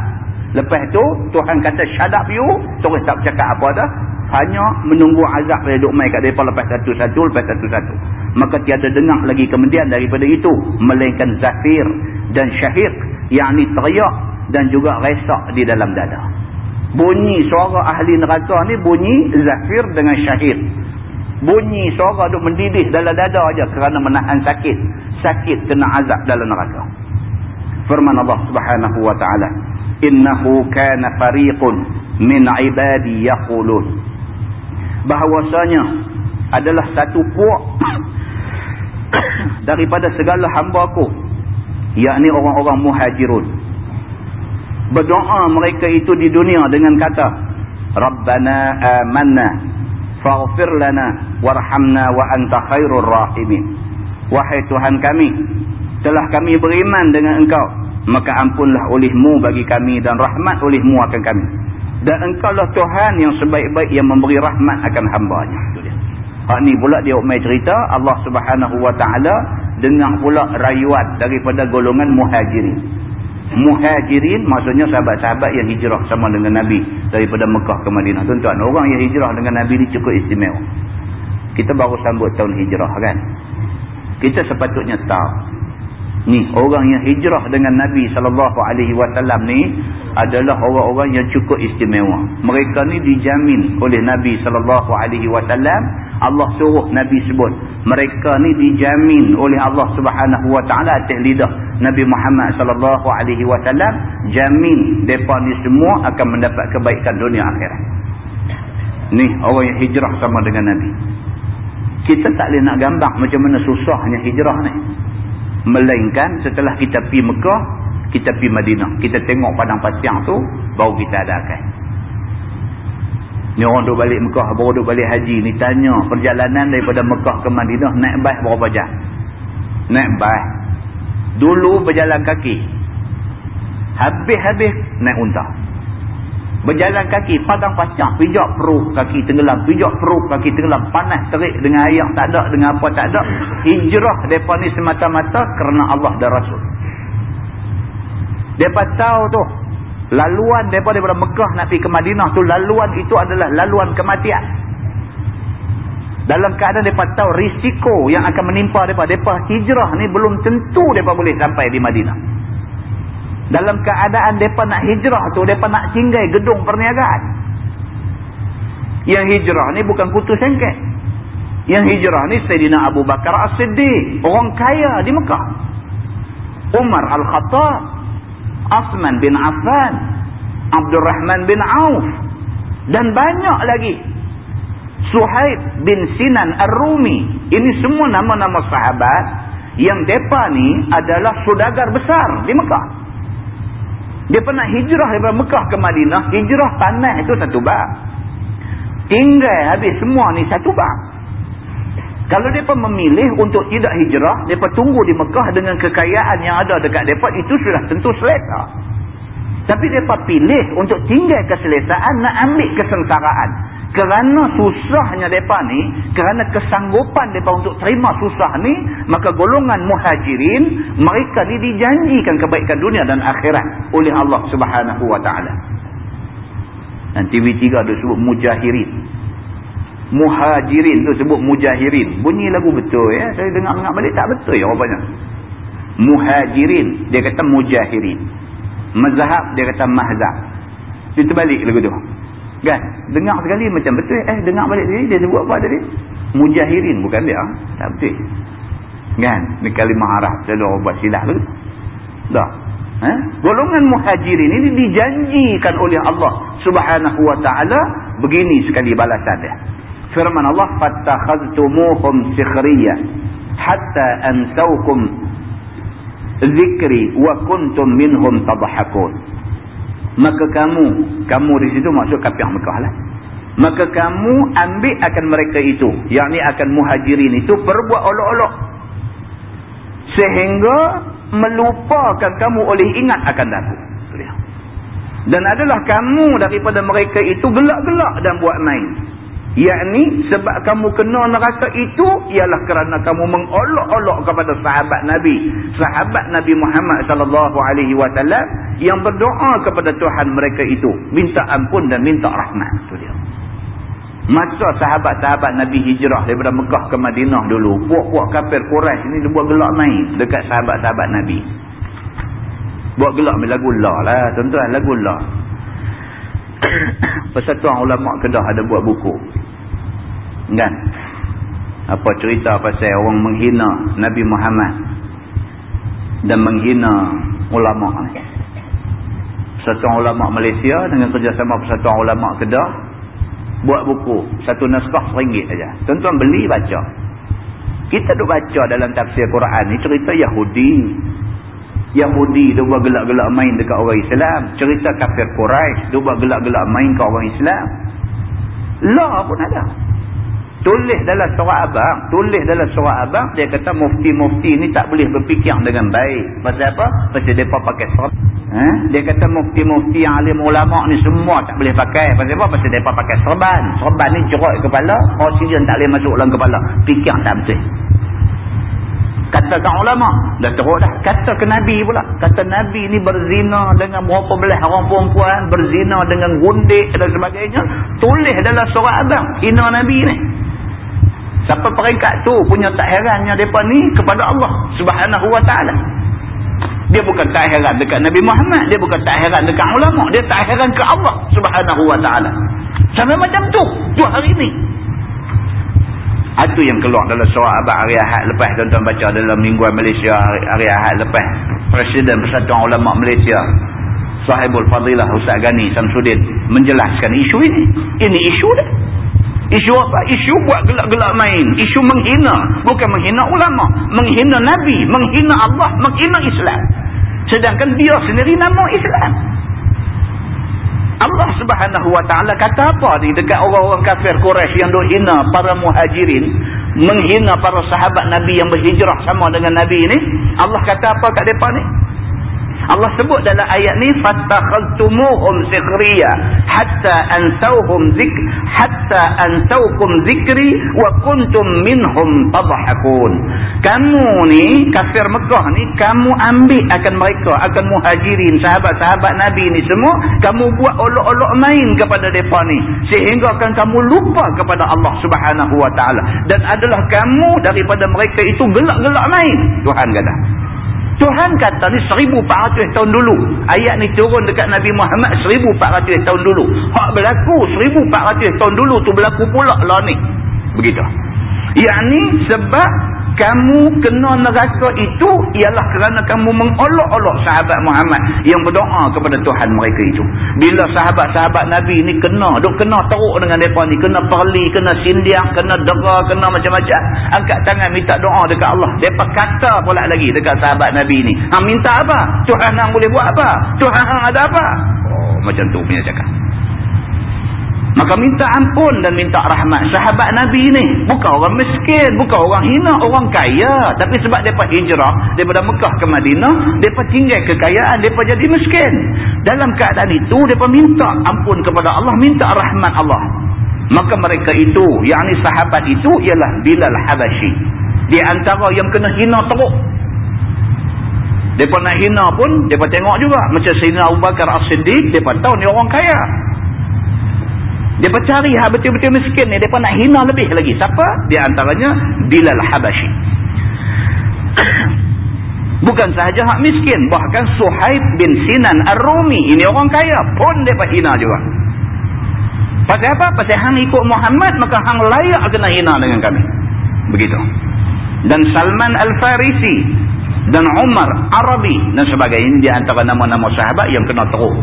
lepas tu Tuhan kata shut up you. Terus tak bercakap apa dah hanya menunggu azab dia duduk main kat mereka lepas satu-satu lepas satu-satu. Maka tiada dengar lagi kemudian daripada itu melainkan zafir dan syahid yakni teriak dan juga resak di dalam dada. Bunyi suara ahli neraka ni bunyi zafir dengan syahid bunyi suara duk mendidih dalam dada aja kerana menahan sakit. Sakit kena azab dalam neraka. Firman Allah Subhanahu wa taala innahu kana fariqun min ibadi yaqulun bahwasanya adalah satu puak daripada segala hamba-Ku yakni orang-orang muhajirun. Berdoa mereka itu di dunia dengan kata rabbana amanna faghfir lana warhamna wa anta khairur rahimin. Wahai tuhan kami telah kami beriman dengan engkau maka ampunlah olehmu bagi kami dan rahmat olehmu akan kami dan engkau lah Tuhan yang sebaik-baik yang memberi rahmat akan hambanya. Hak ni pula dia umai cerita Allah subhanahu wa ta'ala dengar pula rayuan daripada golongan muhajirin. Muhajirin maksudnya sahabat-sahabat yang hijrah sama dengan Nabi daripada Mekah ke Madinah. Tuan-tuan orang yang hijrah dengan Nabi ni cukup istimewa. Kita baru sambut tahun hijrah kan? Kita sepatutnya tahu ni orang yang hijrah dengan Nabi SAW ni adalah orang-orang yang cukup istimewa mereka ni dijamin oleh Nabi SAW Allah suruh Nabi sebut mereka ni dijamin oleh Allah Subhanahu Wa Taala atas lidah Nabi Muhammad sallallahu alaihi wasallam jamin depa ni semua akan mendapat kebaikan dunia akhirat. Ni orang yang hijrah sama dengan Nabi. Kita tak boleh nak gambar macam mana susahnya hijrah ni. Melainkan setelah kita pi Mekah, kita pi Madinah. Kita tengok padang pasir tu, baru kita ada akal. Ni orang duk balik Mekah, baru duk balik haji. Ni tanya perjalanan daripada Mekah ke Madinah naik bas berapa jam? Naik bas. Dulu berjalan kaki. Habis-habis naik unta. Berjalan kaki, padang pasang, pijak perut, kaki tenggelam, pijak perut, kaki tenggelam, panas terik dengan air tak ada, dengan apa tak ada. Hijrah mereka ni semata-mata kerana Allah dan Rasul. Mereka tahu tu, laluan daripada Mekah nak pergi ke Madinah tu laluan itu adalah laluan kematian dalam keadaan mereka tahu risiko yang akan menimpa mereka mereka hijrah ni belum tentu mereka boleh sampai di Madinah dalam keadaan mereka nak hijrah tu mereka nak tinggal gedung perniagaan yang hijrah ni bukan putus sengket yang hijrah ni Sayyidina Abu Bakar As-Siddiq orang kaya di Mekah Umar Al-Khattab Asman bin Affan, Abdul Rahman bin Auf dan banyak lagi. Suhaib bin Sinan Ar-Rumi. Ini semua nama-nama sahabat yang depa ni adalah saudagar besar di Mekah. Dia pernah hijrah dari Mekah ke Madinah, hijrah tanah itu satu bab. Tinggal habis semua ni satu bab. Kalau mereka memilih untuk tidak hijrah, mereka tunggu di Mekah dengan kekayaan yang ada dekat mereka, itu sudah tentu selesa. Tapi mereka pilih untuk tinggal keselesaan, nak ambil kesengsaraan. Kerana susahnya mereka ni, kerana kesanggupan mereka untuk terima susah ni, maka golongan muhajirin, mereka ni dijanjikan kebaikan dunia dan akhirat oleh Allah subhanahu wa ta'ala. Nanti TV3 ada sebut mujahirin. muhajirin tu sebut mujahirin. Bunyi lagu betul ya? Saya dengar-dengar balik tak betul ya rupanya? Muhajirin dia kata mujahirin. Mazhab dia kata mahzab. Dia terbalik lagu tu kan? Dengar sekali macam betul. Eh dengar balik tadi dia sebut apa tadi? Mujahirin. Bukan dia. Tak betul. Kan? Ni kalimah Arab. Selalu orang buat silap dah. Eh? golongan muhajirin ini dijanjikan oleh Allah subhanahu wa ta'ala begini sekali balasan dia. Firman Allah fattakhadtumuhum sikhriyah hatta ansawkum zikri wa kuntum minhum tadhakun maka kamu kamu di situ maksud kafir Mekah lah. Maka kamu ambil akan mereka itu. Yakni akan muhajirin itu perbuat olok-olok. Sehingga melupakan kamu oleh ingat akan daku dan adalah kamu daripada mereka itu gelak-gelak dan buat main yakni sebab kamu kena neraka itu ialah kerana kamu mengolok-olok kepada sahabat Nabi. Sahabat Nabi Muhammad sallallahu alaihi wasallam yang berdoa kepada Tuhan mereka itu. Minta ampun dan minta rahmat. Itu dia. Masa sahabat-sahabat Nabi hijrah daripada Mekah ke Madinah dulu puak-puak kafir Quraisy ni dia buat gelak main dekat sahabat-sahabat Nabi. Buat gelak main lagu la lah tuan-tuan lagu la Persatuan ulama Kedah ada buat buku. Kan? Apa cerita pasal orang menghina Nabi Muhammad dan menghina ulama. Persatuan Ulama Malaysia dengan kerjasama Persatuan Ulama Kedah buat buku. Satu naskah seringgit saja. Tuan-tuan beli baca. Kita duk baca dalam tafsir Quran. Ni cerita Yahudi Yahudi dia buat gelak-gelak main dekat orang Islam. Cerita kafir Quraisy dia buat gelak-gelak main kat orang Islam. Law pun ada. Tulis dalam surah abang tulis dalam surah abang dia kata mufti-mufti ni tak boleh berfikir dengan baik. Pasal apa? pasal mereka pakai serban ha? dia kata mufti-mufti yang alim ulama ni semua tak boleh pakai. Pasal apa? pasal mereka pakai serban. Serban ni jeruk kepala oksigen tak boleh masuk dalam kepala. Fikir tak betul katakan ulama dah teruk dah kata ke Nabi pula kata Nabi ni berzina dengan berapa belah orang perempuan berzina dengan gundik dan sebagainya tulis dalam surah abang hina Nabi ni Siapa peringkat tu punya tak herannya mereka ni kepada Allah subhanahu wa ta'ala. Dia bukan tak heran dekat Nabi Muhammad. Dia bukan tak heran dekat ulama. Dia tak heran ke Allah subhanahu wa ta'ala. Sampai macam tu. Tu hari ni. Itu yang keluar dalam surah Abad hari Ahad lepas. Tuan-tuan baca dalam mingguan Malaysia hari, hari Ahad lepas. Presiden Persatuan Ulama Malaysia. Sahibul Fadilah Ustaz Ghani Samsudin. Menjelaskan isu ini. Ini isu dia. Isu apa? Isu buat gelak-gelak main. Isu menghina. Bukan menghina ulama. Menghina Nabi. Menghina Allah. Menghina Islam. Sedangkan dia sendiri nama Islam. Allah subhanahu wa ta'ala kata apa ni dekat orang-orang kafir Quraisy yang duk hina para muhajirin. Menghina para sahabat Nabi yang berhijrah sama dengan Nabi ini. Allah kata apa kat mereka ni? Allah sebut dalam ayat ni fattakhadtumuhum sikhriya hatta ansawhum zik hatta ansawkum zikri wa kuntum minhum tadhakun kamu ni kafir Mekah ni kamu ambil akan mereka akan muhajirin sahabat-sahabat Nabi ni semua kamu buat olok-olok main kepada mereka ni. Sehingga akan kamu lupa kepada Allah subhanahu wa ta'ala. Dan adalah kamu daripada mereka itu gelak-gelak main. Tuhan kata Tuhan kata ni 1400 tahun dulu. Ayat ni turun dekat Nabi Muhammad 1400 tahun dulu. Hak berlaku 1400 tahun dulu tu berlaku pula lah ni. Begitu. Yang ni sebab kamu kena neraka itu ialah kerana kamu mengolok-olok sahabat Muhammad yang berdoa kepada Tuhan mereka itu. Bila sahabat-sahabat Nabi ni kena, duk kena teruk dengan mereka ni, kena perli, kena sindiak, kena dera, kena macam-macam, angkat tangan minta doa dekat Allah. Mereka kata pula lagi dekat sahabat Nabi ni, ha, minta apa? Tuhan yang boleh buat apa? Tuhan yang ada apa? Oh, macam tu punya cakap. Maka minta ampun dan minta rahmat. Sahabat Nabi ni bukan orang miskin, bukan orang hina, orang kaya. Tapi sebab mereka hijrah daripada Mekah ke Madinah, mereka tinggal kekayaan, mereka jadi miskin. Dalam keadaan itu, mereka minta ampun kepada Allah, minta rahmat Allah. Maka mereka itu, yang ni sahabat itu ialah Bilal Habashi. Di antara yang kena hina teruk. Mereka nak hina pun, mereka tengok juga. Macam Sayyidina Abu Bakar As-Siddiq, mereka tahu ni orang kaya. Mereka cari hak betul-betul miskin ni. Mereka nak hina lebih lagi. Siapa? Di antaranya Bilal Habashi. Bukan sahaja hak miskin. Bahkan Suhaib bin Sinan Ar-Rumi. Ini orang kaya pun mereka hina juga. Pasal apa? Pasal hang ikut Muhammad. Maka hang layak kena hina dengan kami. Begitu. Dan Salman Al-Farisi. Dan Umar Arabi. Dan sebagainya. Di antara nama-nama sahabat yang kena teruk.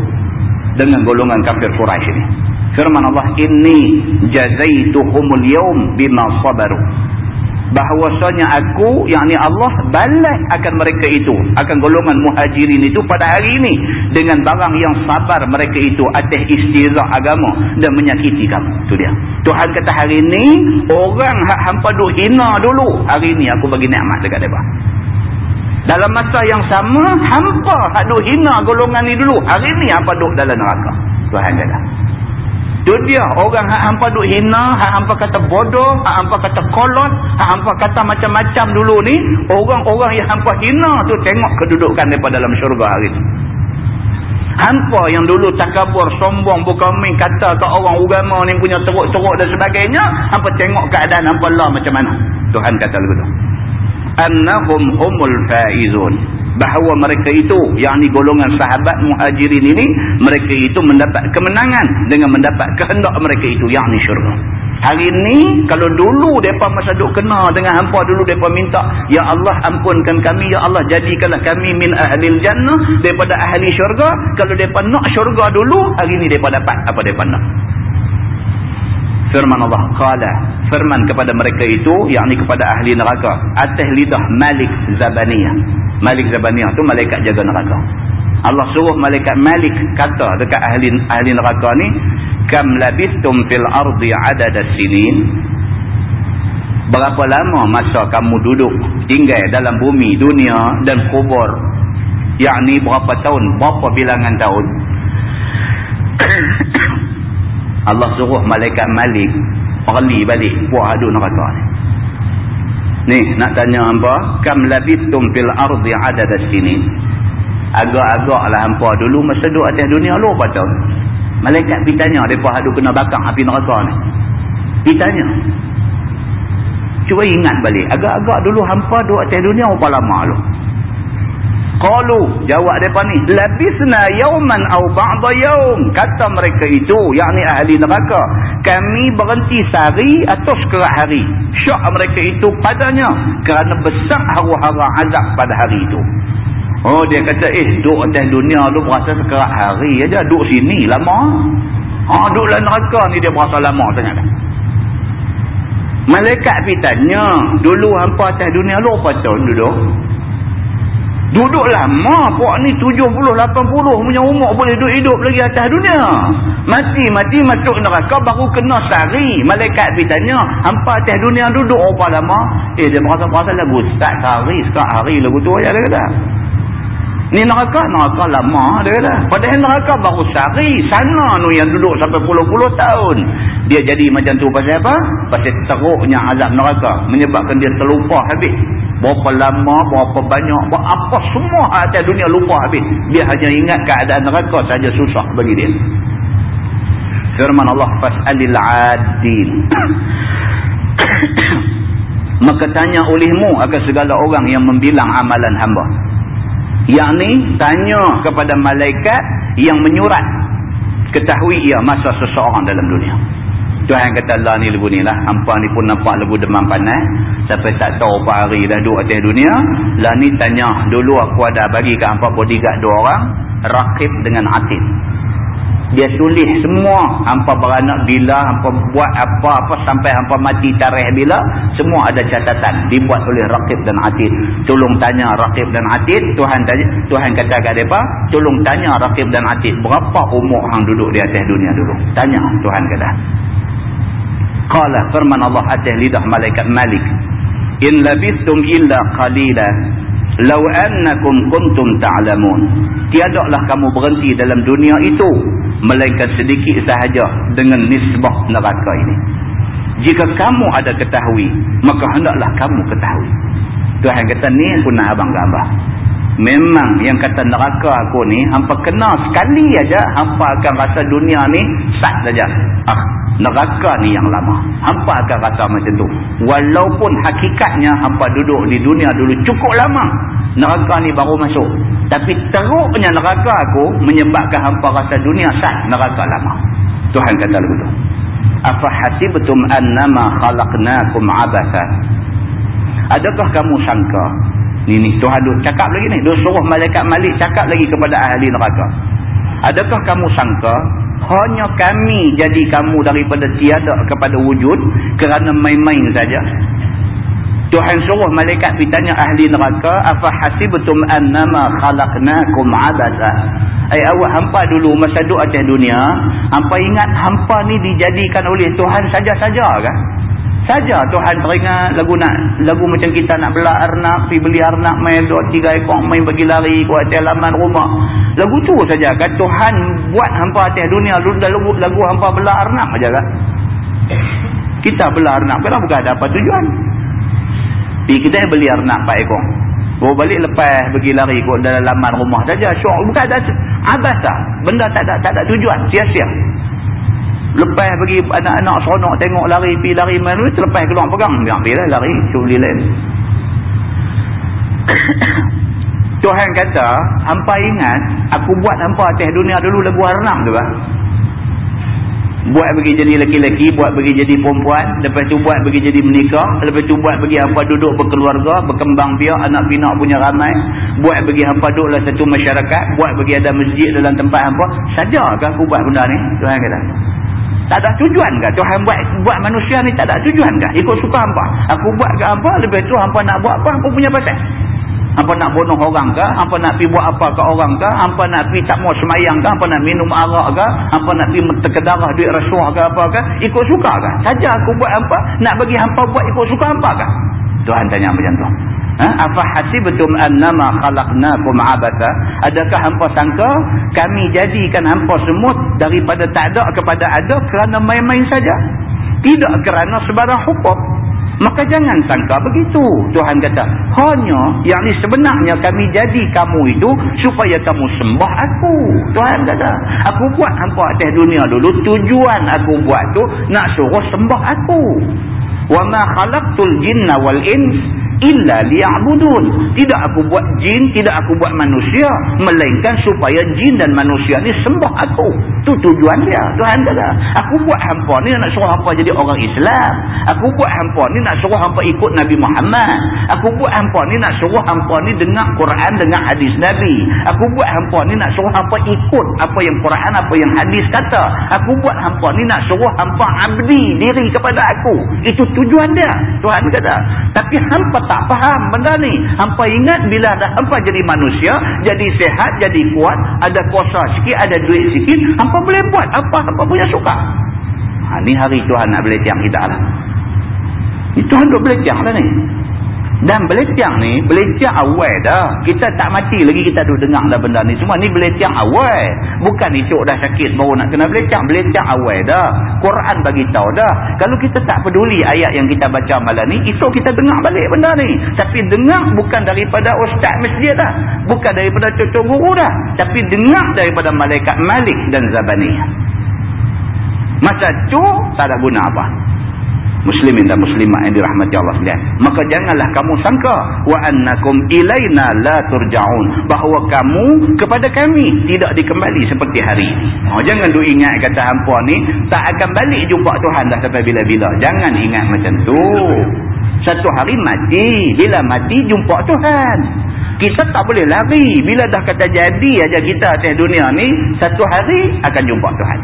Dengan golongan kafir Quraisy ini. Firman Allah. Inni jazaituhumul yawm bima sabaru. Bahawasanya aku yakni Allah balas akan mereka itu akan golongan muhajirin itu pada hari ini dengan barang yang sabar mereka itu atas istizah agama dan menyakiti kamu. Itu dia. Tuhan kata hari ini orang hak hampa duk hina dulu. Hari ini aku bagi nikmat dekat mereka. Dalam masa yang sama hampa hak duk hina golongan ni dulu. Hari ini hampa duk dalam neraka. Tuhan kata itu dia orang hak hampa duk hina, hak hampa kata bodoh, hak hampa kata kolot, hak hampa kata macam-macam dulu ni, orang-orang yang hampa hina tu tengok kedudukan daripada dalam syurga hari ni. Hampa yang dulu takabur, sombong, bukan main kata ke orang agama ni punya teruk-teruk dan sebagainya, hampa tengok keadaan hampa Allah macam mana. Tuhan kata begitu. Annahum humul faizun bahawa mereka itu yakni golongan sahabat muhajirin ini mereka itu mendapat kemenangan dengan mendapat kehendak mereka itu yakni syurga. Hari ini kalau dulu mereka masa duk kena dengan hampa dulu mereka minta Ya Allah ampunkan kami Ya Allah jadikanlah kami min ahlil jannah daripada ahli syurga. Kalau mereka nak syurga dulu hari ini mereka dapat apa mereka nak. Firman Allah qala firman kepada mereka itu yakni kepada ahli neraka atas lidah Malik Zabaniyah Malik Zabaniyah tu malaikat jaga neraka. Allah suruh malaikat Malik kata dekat ahli ahli neraka ni kam labistum fil ardi adada sinin. Berapa lama masa kamu duduk tinggal dalam bumi dunia dan kubur? Yakni berapa tahun berapa bilangan tahun? Allah suruh malaikat Malik perli balik buah adu neraka ni. Ni nak tanya hangpa, kam labistum fil ardi adada sini. Agak-agaklah hangpa dulu masa duduk atas dunia lu tahu. Malaikat pi tanya depa adu kena bakar api neraka ni. Pi tanya. Cuba ingat balik, agak-agak dulu hangpa duduk atas dunia berapa lama lu? Qalu. Jawab depa ni labisna yawman aw ba'da yawm kata mereka itu yakni ahli neraka kami berhenti sehari atau sekerat hari. Syak mereka itu padanya kerana besar hara-hara azab pada hari itu. Oh dia kata eh duduk atas dunia tu berasa sekerat hari aja. Duduk sini lama. Ha duduk dalam neraka ni dia berasa lama sangat. Malaikat pergi tanya, dulu hampa atas dunia lu apa tahun duduk? Duduk lama puak ni 70-80 punya umur boleh duduk hidup lagi atas dunia. Mati-mati masuk neraka baru kena sari. Malaikat pergi tanya, hampa atas dunia duduk berapa lama? Eh dia merasa-merasa lagu start sehari, sekarang hari lagu tu aja dia kata. Ni neraka, neraka lama dia kata. Padahal neraka baru sehari. Sana tu yang duduk sampai puluh-puluh tahun. Dia jadi macam tu pasal apa? Pasal teruknya azab neraka. Menyebabkan dia terlupa habis. Berapa lama, berapa banyak, apa semua atas dunia lupa habis. Dia hanya ingat keadaan neraka saja susah bagi dia. Firman Allah, Fas'alil adil. Maka tanya olehmu akan segala orang yang membilang amalan hamba yang ni tanya kepada malaikat yang menyurat. Ketahui ia masa seseorang dalam dunia. Tuhan kata Allah ni lebu ni lah. Hampa ni pun nampak lebu demam panas. Sampai tak tahu apa hari dah duduk atas dunia. Lah ni tanya dulu aku ada bagi ke hampa bodyguard dua orang rakib dengan atid dia tulis semua. Hampa beranak bila hampa buat apa-apa sampai hampa mati tarikh bila semua ada catatan. Dibuat oleh Raqib dan Atid. Tolong tanya Raqib dan Atid. Tuhan tanya Tuhan kata kat depa tolong tanya Raqib dan Atid berapa umur hang duduk di atas dunia dulu? Tanya Tuhan kata. Qala firman Allah atas lidah malaikat Malik in labistum illa qalila Lau annakum kuntum ta'lamun. Tiadalah kamu berhenti dalam dunia itu melainkan sedikit sahaja dengan nisbah neraka ini. Jika kamu ada ketahui, maka hendaklah kamu ketahui. Tuhan kata ni pun nak abang gambar. Memang yang kata neraka aku ni hampa kena sekali aja hampa akan rasa dunia ni sat saja. Ah neraka ni yang lama. Hampa akan rasa macam tu. Walaupun hakikatnya hampa duduk di dunia dulu cukup lama neraka ni baru masuk. Tapi teruknya neraka aku menyebabkan hampa rasa dunia sat neraka lama. Tuhan kata begitu apa hasibtum annama khalaqnakum abatha? Adakah kamu sangka ni ni Tuhan duk cakap lagi ni. Dia suruh malaikat malik cakap lagi kepada ahli neraka. Adakah kamu sangka hanya kami jadi kamu daripada tiada kepada wujud kerana main-main saja? Tuhan suruh malaikat pitanya ahli neraka apa hasibtum annama khalaqnakum abasa ai awak hampa dulu masa duduk atas dunia hampa ingat hampa ni dijadikan oleh Tuhan saja-saja kan saja Tuhan teringat lagu nak lagu macam kita nak belah arnab pergi beli arnab main dua tiga ekor main bagi lari kuat atas laman rumah. Lagu tu saja kan Tuhan buat hampa atas dunia lagu, lagu hampa belah arnab saja kan. Kita belah arnab kan bukan ada apa tujuan? Pergi kita beli arnab 4 ekor. Bawa balik lepas pergi lari kuat dalam laman rumah saja. Syok bukan ada abas benda tak ada, tak ada tujuan. Sia-sia lepas bagi anak-anak seronok tengok lari pi lari main ni selepas keluar pegang. Dia ambil lah lari cuba beli lain Tuhan kata hampa ingat aku buat hampa atas dunia dulu lagu harnam tu lah buat bagi jadi lelaki-lelaki buat bagi jadi perempuan lepas tu buat bagi jadi menikah lepas tu buat bagi hampa duduk berkeluarga berkembang biak anak pinak punya ramai. Buat bagi hampa duduk dalam satu masyarakat buat bagi ada masjid dalam tempat hampa. Sajakah aku buat benda ni? Tuhan kata tak ada tujuan ke? Tuhan buat buat manusia ni tak ada tujuan ke? Ikut suka hampa. Aku buat ke apa? Lebih tu hampa nak buat apa? Hampa punya pasal. Hampa nak bunuh orang ke? Hampa nak pi buat apa ke orang ke? Hampa nak pi tak mau semayang ke? Hampa nak minum arak ke? Hampa nak pi terkedarah duit rasuah ke apa ke? Ikut suka ke? Saja aku buat hampa nak bagi hampa buat ikut suka hampa ke? Tuhan tanya macam tu Ha? Apa hasibtum annama khalaqnakum abata? Adakah hampa sangka kami jadikan hampa semut daripada tak ada kepada ada kerana main-main saja? Tidak kerana sebarang hukum. Maka jangan sangka begitu. Tuhan kata, hanya yang ni sebenarnya kami jadi kamu itu supaya kamu sembah aku. Tuhan kata, aku buat hampa atas dunia dulu. Tujuan aku buat tu nak suruh sembah aku. Khalaqtul jinna wal ins illa liya'budun. Tidak aku buat jin tidak aku buat manusia melainkan supaya jin dan manusia ni sembah aku. Tu tujuan dia Tuhan kata. Aku buat hampa ni nak suruh hampa jadi orang Islam. Aku buat hampa ni nak suruh hampa ikut Nabi Muhammad. Aku buat hampa ni nak suruh hampa ni dengar Quran dengar hadis Nabi. Aku buat hampa ni nak suruh hampa ikut apa yang Quran apa yang hadis kata. Aku buat hampa ni nak suruh hampa abdi diri kepada aku. Itu tujuan dia Tuhan kata. Tapi hampa tak faham benda ni. Hampa ingat bila dah hampa jadi manusia, jadi sehat, jadi kuat, ada kuasa sikit, ada duit sikit, hampa boleh buat apa hampa punya suka. Ha, ni hari Tuhan nak beletiang kita lah. Ni Tuhan duk beletiang lah ni. Dan beletiang ni, beletiang awal dah. Kita tak mati lagi kita duduk dengar dah benda ni. Semua ni beletiang awal. Bukan esok dah sakit baru nak kena beletiang. Beletiang awal dah. Quran bagi tahu dah. Kalau kita tak peduli ayat yang kita baca malam ni, esok kita dengar balik benda ni. Tapi dengar bukan daripada ustaz masjid dah. Bukan daripada cucu guru dah. Tapi dengar daripada malaikat Malik dan Zabani. Masa tu tak ada guna apa muslimin dan muslimat yang dirahmati Allah sekalian. Maka janganlah kamu sangka wa annakum ilaina la turja'un. Bahawa kamu kepada kami tidak dikembali seperti hari ini. Oh, jangan duk ingat kata hampa ni tak akan balik jumpa Tuhan dah sampai bila-bila. Jangan ingat macam tu. Satu hari mati bila mati jumpa Tuhan. Kita tak boleh lari. Bila dah kata jadi aja kita atas dunia ni satu hari akan jumpa Tuhan.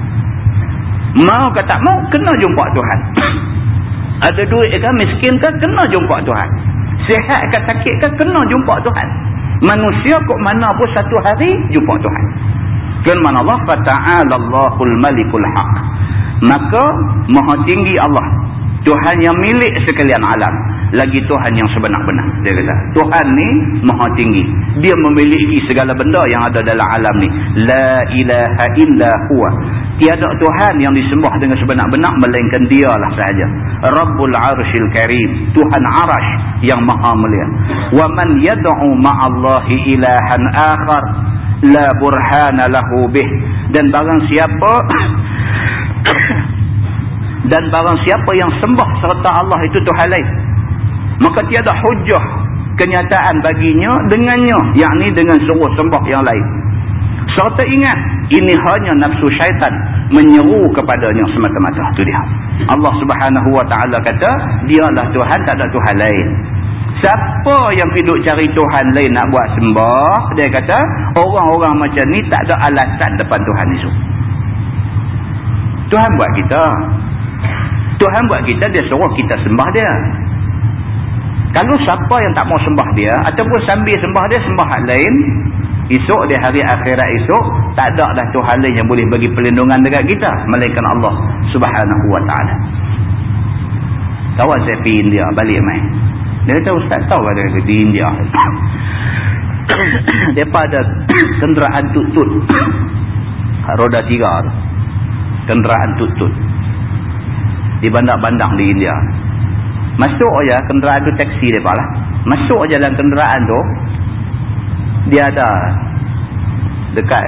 Mau kata mau kena jumpa Tuhan ada duit kan miskin kan kena jumpa Tuhan. Sihat kan sakit kan kena jumpa Tuhan. Manusia kok mana pun satu hari jumpa Tuhan. Firman Allah fata'ala Allahul malikul haq. Maka maha tinggi Allah Tuhan yang milik sekalian alam lagi Tuhan yang sebenar-benar dia kata. Tuhan ni maha tinggi. Dia memiliki segala benda yang ada dalam alam ni. La ilaha illa huwa. Tiada Tuhan yang disembah dengan sebenar-benar melainkan dialah sahaja. Rabbul arshil karim. Tuhan arash yang maha mulia. Wa man yad'u ma'allahi ilahan akhar la burhana lahu bih. Dan barang siapa dan barang siapa yang sembah serta Allah itu Tuhan lain maka tiada hujah kenyataan baginya dengannya. Yakni dengan suruh sembah yang lain. Serta ingat ini hanya nafsu syaitan menyeru kepadanya semata-mata. Itu dia. Allah subhanahu wa ta'ala kata dialah Tuhan tak ada Tuhan lain. Siapa yang hidup cari Tuhan lain nak buat sembah dia kata orang-orang macam ni tak ada alasan depan Tuhan itu Tuhan buat kita. Tuhan buat kita dia suruh kita sembah dia kalau siapa yang tak mau sembah dia ataupun sambil sembah dia sembah hal lain esok di hari akhirat esok tak ada dah Tuhan lain yang boleh bagi perlindungan dekat kita melainkan Allah subhanahu wa ta'ala. Kawan saya pergi India balik main. Dia kata ustaz tahu ada di India? Mereka ada kenderaan tut-tut. Roda tiga kenderaan tut-tut. Di bandar-bandar di India masuk aja kenderaan tu taksi mereka lah. Masuk aja dalam kenderaan tu dia ada dekat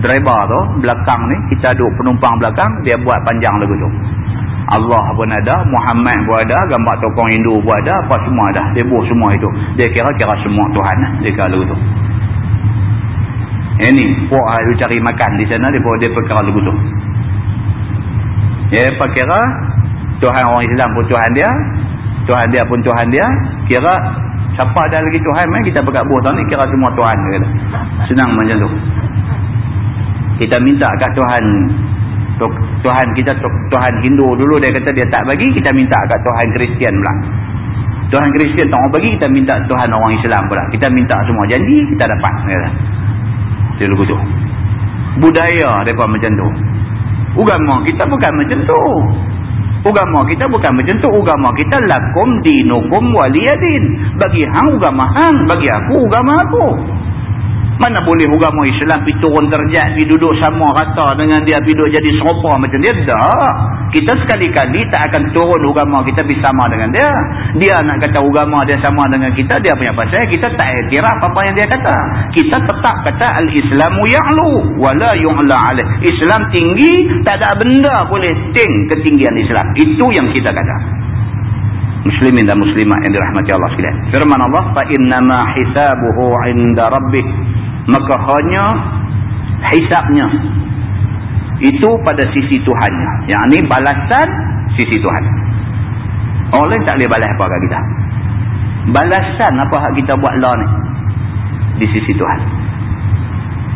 driver tu belakang ni kita duduk penumpang belakang dia buat panjang lagu tu. Allah pun ada Muhammad pun ada gambar tokoh Hindu pun ada apa semua ada. Dia buat semua itu. Dia kira-kira semua Tuhan lah. dia kira lagu tu. Ini puak dia cari makan di sana dia, dia perkara lagu tu. Dia perkira Tuhan orang Islam pun Tuhan dia Tuhan dia pun Tuhan dia. Kira siapa ada lagi Tuhan main kita berkat buah ni kira semua Tuhan kata. senang macam tu. Kita minta kat Tuhan. Tuhan kita Tuhan Hindu dulu dia kata dia tak bagi kita minta kat Tuhan Kristian pula. Tuhan Kristian tak mau bagi kita minta Tuhan orang Islam pula. Kita minta semua janji kita dapat kata. dia lugu tu. Budaya mereka macam tu. Agama kita bukan macam tu Ugama kita bukan macam tu. Ugama kita lakum dinukum waliyadin. Bagi hang ugama hang. Bagi aku ugama aku. Mana boleh agama Islam pergi turun derjat, pergi duduk sama rata dengan dia, pergi duduk jadi serupa macam dia? Tak. Kita sekali-kali tak akan turun agama kita pergi sama dengan dia. Dia nak kata agama dia sama dengan kita, dia punya pasal. Kita tak iktiraf apa yang dia kata. Kita tetap kata Al-Islamu ya'lu wala yu'la alih. Islam tinggi, tak ada benda boleh ting ketinggian Islam. Itu yang kita kata muslimin dan muslimat yang dirahmati Allah sekalian. Firman Allah, "Fa innama hisabuhu 'inda rabbih." Maka hanya hisapnya. Itu pada sisi Tuhannya. Yang ini balasan sisi Tuhan. Orang lain tak boleh balas apa kat kita. Balasan apa hak kita buat lah ni? Di sisi Tuhan.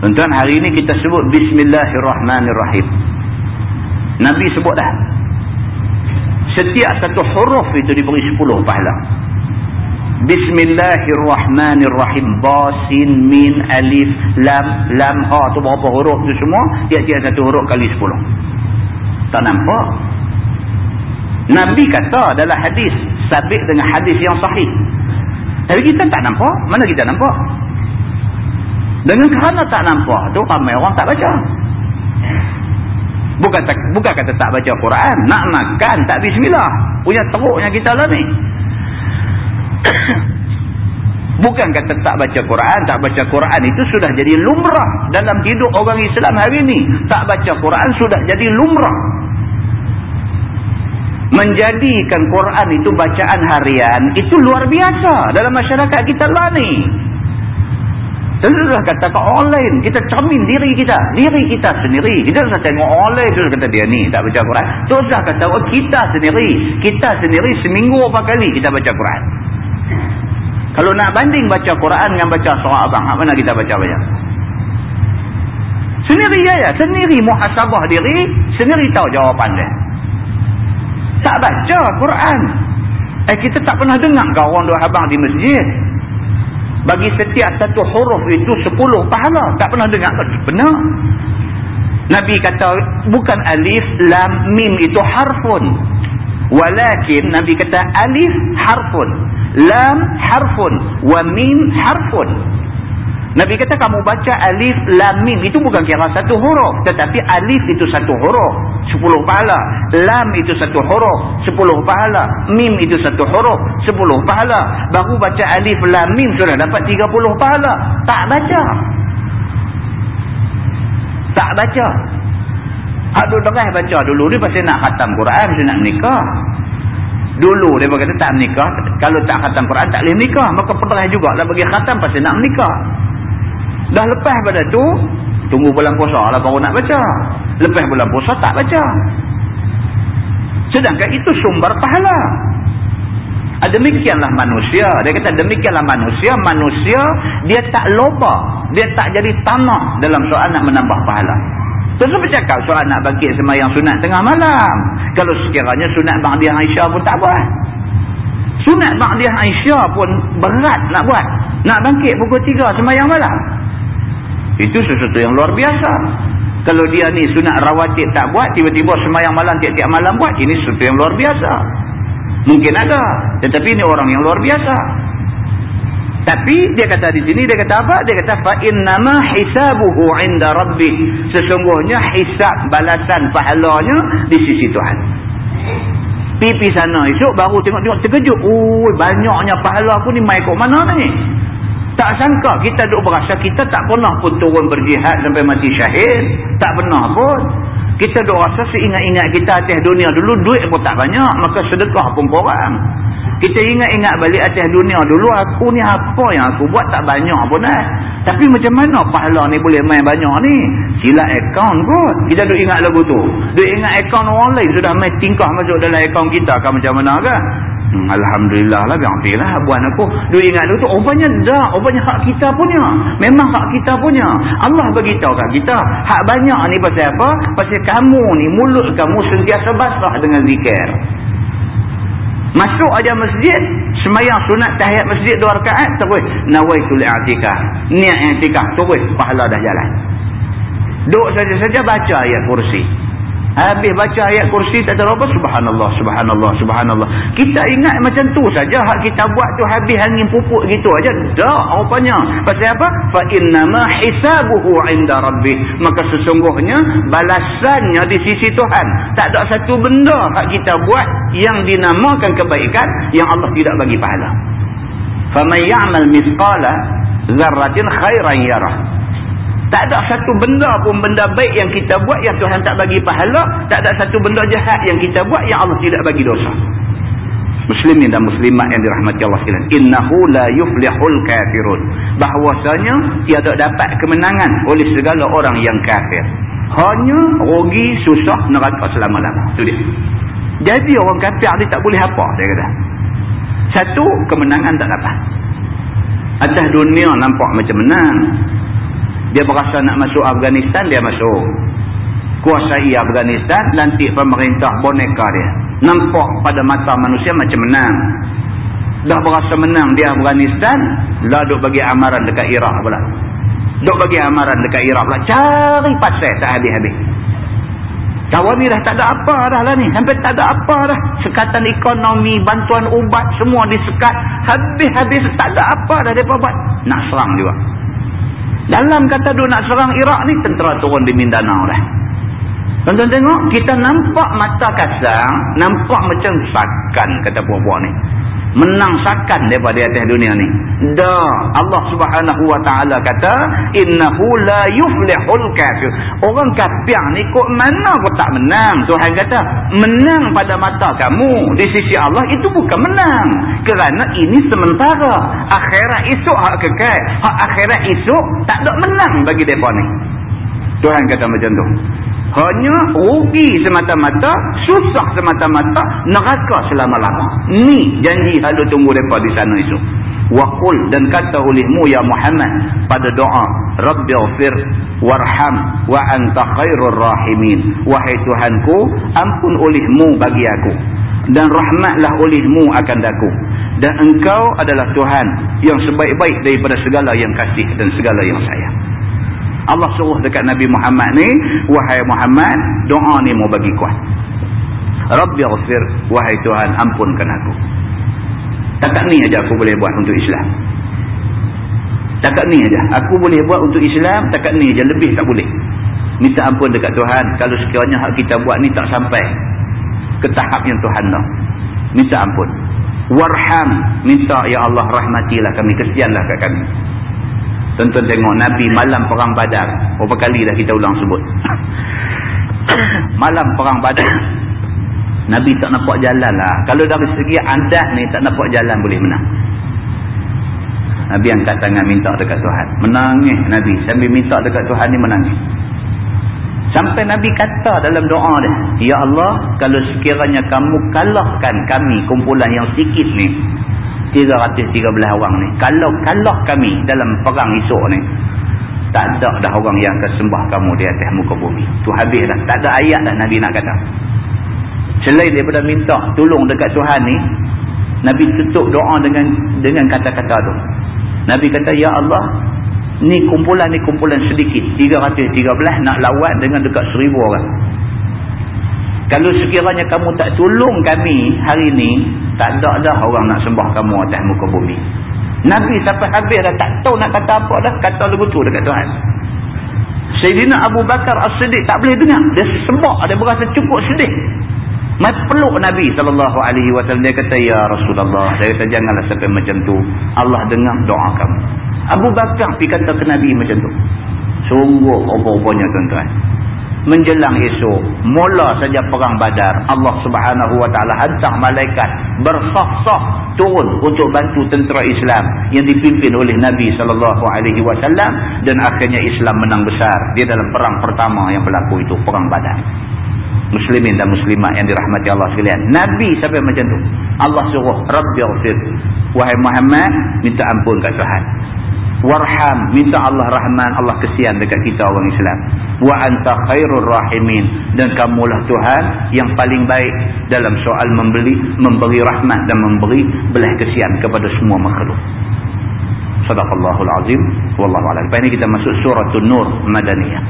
Tuan-tuan hari ini kita sebut Bismillahirrahmanirrahim. Nabi sebut dah setiap satu huruf itu diberi 10 pahala Bismillahirrahmanirrahim. Basin, min, alif, lam, lam, ha. tu berapa huruf tu semua. Tiap-tiap satu huruf kali sepuluh. Tak nampak? Nabi kata dalam hadis. Sabit dengan hadis yang sahih. Tapi kita tak nampak. Mana kita nampak? Dengan kerana tak nampak tu ramai orang tak baca. Bukan, bukan kata tak baca Quran. Nak makan tak bismillah. Punya teruknya kita lah ni. Bukan kata tak baca Quran, tak baca Quran itu sudah jadi lumrah dalam hidup orang Islam hari ini. Tak baca Quran sudah jadi lumrah. Menjadikan Quran itu bacaan harian, itu luar biasa dalam masyarakat kita lah ni. Tentulah kata ke orang lain, kita cermin diri kita, diri kita sendiri. Kita susah tengok orang lain, terus kata dia ni tak baca Quran. Teruslah kata oh, kita sendiri, kita sendiri seminggu apa kali kita baca Quran. Kalau nak banding baca Quran dengan baca surah abang, mana kita baca-baca? Sendiri ya, ya. Sendiri muhasabah diri, sendiri tahu jawapan dia. Tak baca Quran. Eh, kita tak pernah dengar ke orang dua abang di masjid. Bagi setiap satu huruf itu sepuluh pahala. Tak pernah dengar ke? Benar. Nabi kata, bukan alif, lam, mim itu harfun. Walakin nabi kata alif harfun lam harfun wa mim harfun. Nabi kata kamu baca alif lam mim itu bukan kira satu huruf tetapi alif itu satu huruf sepuluh pahala. Lam itu satu huruf sepuluh pahala. Mim itu satu huruf sepuluh pahala. Baru baca alif lam mim sudah dapat tiga puluh pahala. Tak baca. Tak baca Hak duduk baca dulu ni pasal nak khatam Quran dia nak nikah dulu dia berkata tak menikah kalau tak khatam Quran tak boleh menikah maka pernah juga lah bagi khatam pasal nak menikah Dah lepas pada tu, tunggu bulan puasa lah baru nak baca. Lepas bulan puasa tak baca. Sedangkan itu sumber pahala. Ada demikianlah manusia. Dia kata demikianlah manusia. Manusia dia tak loba. Dia tak jadi tanah dalam soal nak menambah pahala. Terus bercakap soal nak bangkit semayang sunat tengah malam. Kalau sekiranya sunat Ba'diyah Aisyah pun tak buat. Sunat Ba'diyah Aisyah pun berat nak buat. Nak bangkit pukul 3 semayang malam. Itu sesuatu yang luar biasa. Kalau dia ni sunat rawatib tak buat, tiba-tiba semayang malam tiap-tiap malam buat, ini sesuatu yang luar biasa. Mungkin ada. Tetapi ini orang yang luar biasa. Tapi dia kata di sini dia kata apa? Dia kata fa innama hisabuhu inda rabbih. Sesungguhnya hisab balasan pahalanya di sisi Tuhan. Pipi sana esok baru tengok-tengok terkejut. Oi banyaknya pahala aku ni mai kok mana ni? Tak sangka kita duk berasa kita tak pernah pun turun berjihad sampai mati syahid. Tak pernah pun. Kita duk rasa seingat-ingat kita atas dunia dulu duit pun tak banyak. Maka sedekah pun kurang. Kita ingat-ingat balik atas dunia dulu aku ni apa yang aku buat tak banyak pun eh. Tapi macam mana pahala ni boleh main banyak ni? Sila akaun kot. Kita duk ingat lagu tu. Duk ingat akaun orang lain sudah main tingkah masuk dalam akaun kita kan macam mana kan? Hmm, Alhamdulillah lah ganti lah buat aku. Dia ingat tu rupanya dah rupanya hak kita punya. Memang hak kita punya. Allah beritahu kat kita hak banyak ni pasal apa? Pasal kamu ni mulut kamu sentiasa basah dengan zikir. Masuk aja masjid semayang sunat tahiyat masjid dua rakaat terus nawaitul i'tikah niat i'tikah terus pahala dah jalan. Duk saja-saja baca ayat kursi Habis baca ayat kursi tak tahu apa subhanallah subhanallah subhanallah. Kita ingat macam tu saja hak kita buat tu habis angin pupuk gitu aja. Dak rupanya. Pasal apa? Fa innama hisabuhu 'inda rabbih. Maka sesungguhnya balasannya di sisi Tuhan. Tak ada satu benda hak kita buat yang dinamakan kebaikan yang Allah tidak bagi pahala. Faman ya'mal mithqala dzarratin khairan yarah. Tak ada satu benda pun benda baik yang kita buat yang Tuhan tak bagi pahala. Tak ada satu benda jahat yang kita buat yang Allah tidak bagi dosa. Muslimin dan muslimat yang dirahmati Allah sekalian. Innahu la yuflihul kafirun. Bahawasanya tiada dapat kemenangan oleh segala orang yang kafir. Hanya rugi susah neraka selama-lama. Itu dia. Jadi orang kafir ni tak boleh apa dia kata. Satu, kemenangan tak dapat. Atas dunia nampak macam menang. Dia berasa nak masuk Afghanistan, dia masuk. Kuasai Afghanistan, lantik pemerintah boneka dia. Nampak pada mata manusia macam menang. Dah berasa menang di Afghanistan, lah duk bagi amaran dekat Iraq pula. Duk bagi amaran dekat Iraq pula. Cari pasal tak habis-habis. Kawan ni dah tak ada apa dah lah ni. Hampir tak ada apa dah. Sekatan ekonomi, bantuan ubat, semua disekat. Habis-habis tak ada apa dah mereka buat. Nak serang juga. Dalam kata dia nak serang Iraq ni, tentera turun di Mindanao dah. Tonton tengok, kita nampak mata kasar, nampak macam sakan kata buah-buah ni menang sakan daripada atas dunia ni. Dah Allah subhanahu wa ta'ala kata innahu la yuflihul kafir. Orang kafir ni kok mana kok tak menang. Tuhan kata menang pada mata kamu di sisi Allah itu bukan menang. Kerana ini sementara. Akhirat esok hak kekal. Hak akhirat esok tak ada menang bagi mereka ni. Tuhan kata macam tu hanya rugi semata-mata susah semata-mata neraka selama-lama. Ni janji halu tunggu mereka di sana itu. Waqul dan kata olehmu ya Muhammad pada doa Rabbi ghafir warham wa anta khairur rahimin. Wahai Tuhanku ampun olehmu bagi aku. Dan rahmatlah olehmu akan daku dan engkau adalah Tuhan yang sebaik-baik daripada segala yang kasih dan segala yang sayang Allah suruh dekat Nabi Muhammad ni, wahai Muhammad, doa ni mau bagi kuat. Rabbi ghafir wahai Tuhan ampunkan aku. Takat ni aja aku boleh buat untuk Islam. Takat ni aja aku boleh buat untuk Islam takat ni aja lebih tak boleh. Minta ampun dekat Tuhan kalau sekiranya hak kita buat ni tak sampai ke tahap yang Tuhan nak. Minta ampun. Warham minta ya Allah rahmatilah kami kesianlah kat kami Tonton tengok Nabi malam perang badar. Berapa kali dah kita ulang sebut. malam perang badar. Nabi tak nampak jalan lah. Kalau dari segi andah ni tak nampak jalan boleh menang. Nabi angkat tangan minta dekat Tuhan. Menangis Nabi. Sambil minta dekat Tuhan ni menangis. Sampai Nabi kata dalam doa dia. Ya Allah, kalau sekiranya kamu kalahkan kami kumpulan yang sikit ni. 313 orang ni. Kalau kalah kami dalam perang esok ni tak ada dah orang yang akan sembah kamu di atas muka bumi. Tu habis dah tak ada ayat dah Nabi nak kata. Selain daripada minta tolong dekat Tuhan ni Nabi tutup doa dengan dengan kata-kata tu. Nabi kata Ya Allah ni kumpulan ni kumpulan sedikit. 313 nak lawan dengan dekat 1000 orang kalau sekiranya kamu tak tolong kami hari ni, tak ada dah orang nak sembah kamu atas muka bumi. Nabi sampai habis dah tak tahu nak kata apa dah, kata lagu tu dekat Tuhan. Sayyidina Abu Bakar As-Siddiq tak boleh dengar. Dia sembah, dia berasa cukup sedih. Mas peluk Nabi SAW. Dia kata, Ya Rasulullah. Dia kata, janganlah sampai macam tu. Allah dengar doa kamu. Abu Bakar pergi kata ke Nabi macam tu. Sungguh apa-apanya tuan-tuan menjelang esok mula saja perang badar Allah subhanahu wa ta'ala hantar malaikat bersah-sah turun untuk bantu tentera Islam yang dipimpin oleh Nabi SAW dan akhirnya Islam menang besar dia dalam perang pertama yang berlaku itu perang badar. Muslimin dan muslimat yang dirahmati Allah sekalian. Nabi sampai macam tu. Allah suruh Rabbi Ghafir wahai Muhammad minta ampun kat Tuhan warham minta Allah rahman Allah kesian dekat kita orang Islam. Wa anta khairur rahimin. Dan kamulah Tuhan yang paling baik dalam soal membeli memberi rahmat dan memberi belah kesian kepada semua makhluk. Sadaqallahul azim. Wallahu a'lam. Lepas ini kita masuk suratul nur madaniyah.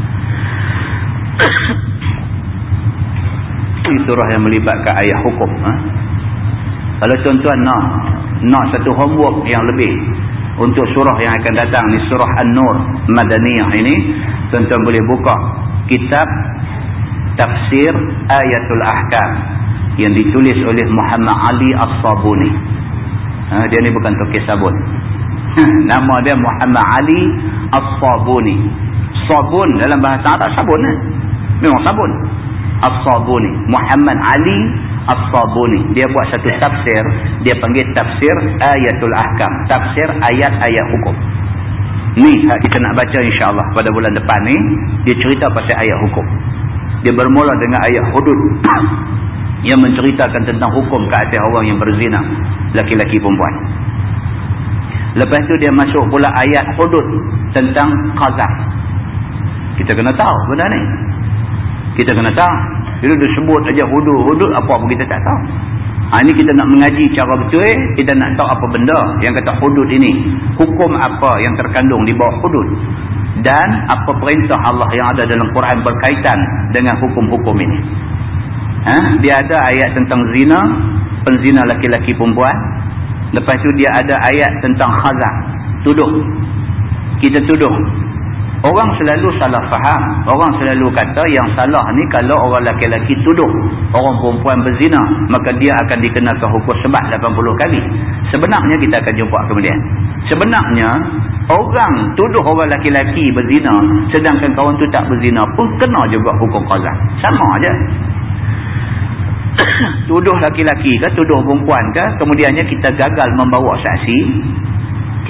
Ini surah yang melibatkan ayat hukum ha? kalau tuan-tuan nak nak satu homework yang lebih untuk surah yang akan datang ni surah An-Nur Madaniyah ini tuan-tuan boleh buka kitab tafsir Ayatul Ahkam yang ditulis oleh Muhammad Ali As-Sabuni. Ha, dia ni bukan tokis sabun. Nama dia Muhammad Ali As-Sabuni. Sabun dalam bahasa Arab sabun eh? memang sabun. As-Sabuni. Muhammad Ali As-Sabuni dia buat satu tafsir. Dia panggil tafsir ayatul ahkam. Tafsir ayat-ayat hukum. Ni kita nak baca insyaAllah pada bulan depan ni dia cerita pasal ayat hukum. Dia bermula dengan ayat hudud. Yang menceritakan tentang hukum ke atas orang yang berzina laki-laki perempuan. Lepas tu dia masuk pula ayat hudud tentang qazaf kita kena tahu benda ni. Kita kena tahu bila dia sebut aja hudud-hudud apa pun kita tak tahu. Ha, ini kita nak mengaji cara betul. Eh? Kita nak tahu apa benda yang kata hudud ini. Hukum apa yang terkandung di bawah hudud. Dan apa perintah Allah yang ada dalam Quran berkaitan dengan hukum-hukum ini. Ha? Dia ada ayat tentang zina. Penzina laki-laki perempuan. Lepas itu dia ada ayat tentang khazah. Tuduh. Kita tuduh Orang selalu salah faham. Orang selalu kata yang salah ni kalau orang laki-laki tuduh orang perempuan berzina, maka dia akan dikenakan hukum sebab 80 kali. Sebenarnya kita akan jumpa kemudian. Sebenarnya orang tuduh orang laki-laki berzina sedangkan kawan tu tak berzina pun kena juga hukum qazah. Sama aja. tuduh laki-laki ke tuduh perempuan ke kemudiannya kita gagal membawa saksi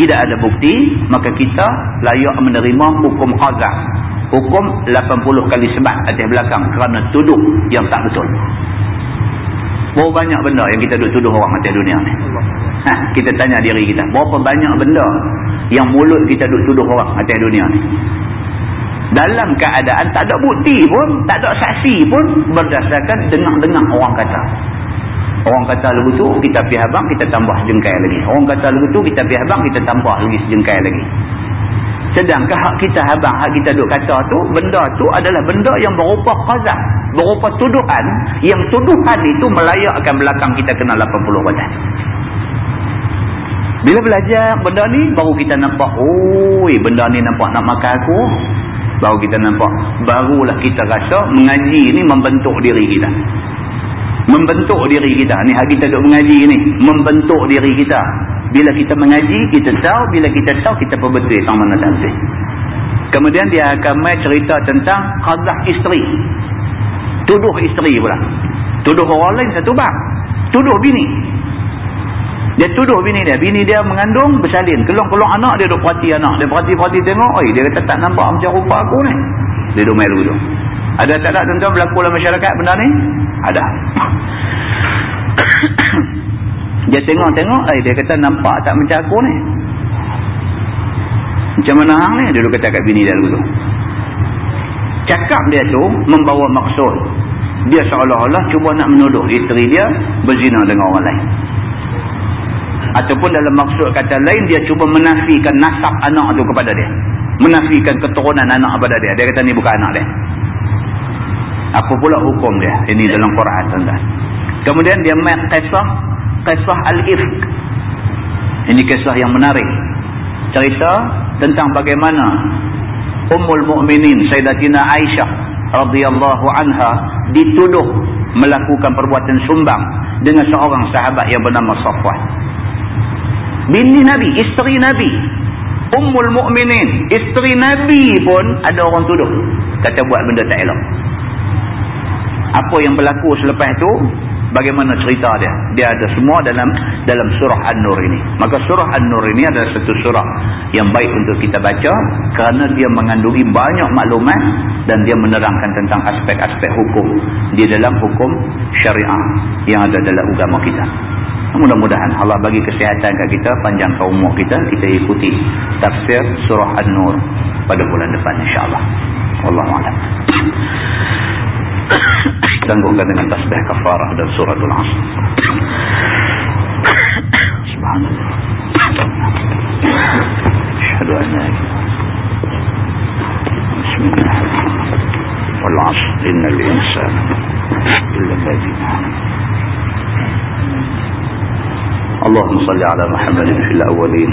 tidak ada bukti maka kita layak menerima hukum qazah hukum 80 kali sebat atas belakang kerana tuduh yang tak betul. Berapa banyak benda yang kita duduk tuduh orang atas dunia ni? Ha, kita tanya diri kita berapa banyak benda yang mulut kita duduk tuduh orang atas dunia ni? Dalam keadaan tak ada bukti pun tak ada saksi pun berdasarkan dengar-dengar orang kata Orang kata lagu tu, kita pergi habang, kita tambah sejengkai lagi. Orang kata lagu tu, kita pergi habang, kita tambah lagi sejengkai lagi. sedangkan hak kita habang hak kita duk kata tu benda tu adalah benda yang berupa qazah berupa tuduhan yang tuduhan itu melayakkan belakang kita kena 80 badan bila belajar benda ni baru kita nampak oi benda ni nampak nak makan aku baru kita nampak barulah kita rasa mengaji ni membentuk diri kita membentuk diri kita. Ni hak kita duk mengaji ni. Membentuk diri kita. Bila kita mengaji kita tahu. Bila kita tahu kita perbetul tentang mana tak kemudian dia akan mai cerita tentang qazah isteri. Tuduh isteri pula. Tuduh orang lain satu bab. Tuduh bini. Dia tuduh bini dia. Bini dia mengandung bersalin. Kelong-kelong anak dia duk perhati anak. Dia perhati-perhati tengok oi dia kata tak nampak macam rupa aku ni. Dia duk melu tu ada tak ada tuan-tuan berlaku dalam masyarakat benda ni ada. Dia tengok-tengok eh, dia kata nampak tak macam aku ni? Macam mana hang ni? Dia kata kat bini dulu. Tu cakap dia tu membawa maksud. Dia seolah-olah cuba nak menuduh isteri dia berzina dengan orang lain. Ataupun dalam maksud kata lain dia cuba menafikan nasab anak tu kepada dia. Menafikan keturunan anak kepada dia. Dia kata ni bukan anak dia apa pula hukum dia? Ini dalam Quran tuan-tuan. Kemudian dia mat kisah kisah al-ifk ini kisah yang menarik. Cerita tentang bagaimana Ummul Mukminin Sayyidatina Aisyah radhiyallahu anha dituduh melakukan perbuatan sumbang dengan seorang sahabat yang bernama Safwan. Bini Nabi, isteri Nabi. Ummul Mukminin, isteri Nabi pun ada orang tuduh. Kata buat benda tak elok apa yang berlaku selepas itu bagaimana cerita dia? Dia ada semua dalam dalam surah An-Nur ini. Maka surah An-Nur ini adalah satu surah yang baik untuk kita baca kerana dia mengandungi banyak maklumat dan dia menerangkan tentang aspek-aspek hukum di dalam hukum syariah yang ada dalam agama kita. Mudah-mudahan Allah bagi kesihatan kat kita panjang umur kita kita ikuti tafsir surah An-Nur pada bulan depan insyaAllah. Allah Alam تنبغ لنا تصبح كفارة هذا سورة العصر. سبحان الله. أشهد أن لا إله بسم الله. والعصر. إن الإنسان إلا الذي نعم. اللهم صل على محمد في الأولين.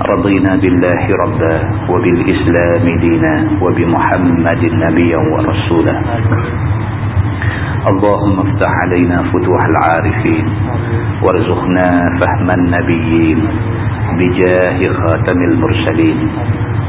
رضينا بالله ربا وبالإسلام دينا وبمحمد نبيا ورسولا. اللهم افتح علينا فتوح العارفين وارزقنا فهم النبيين بجاه خاتم المرسلين.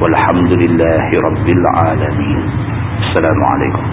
والحمد لله رب العالمين. السلام عليكم.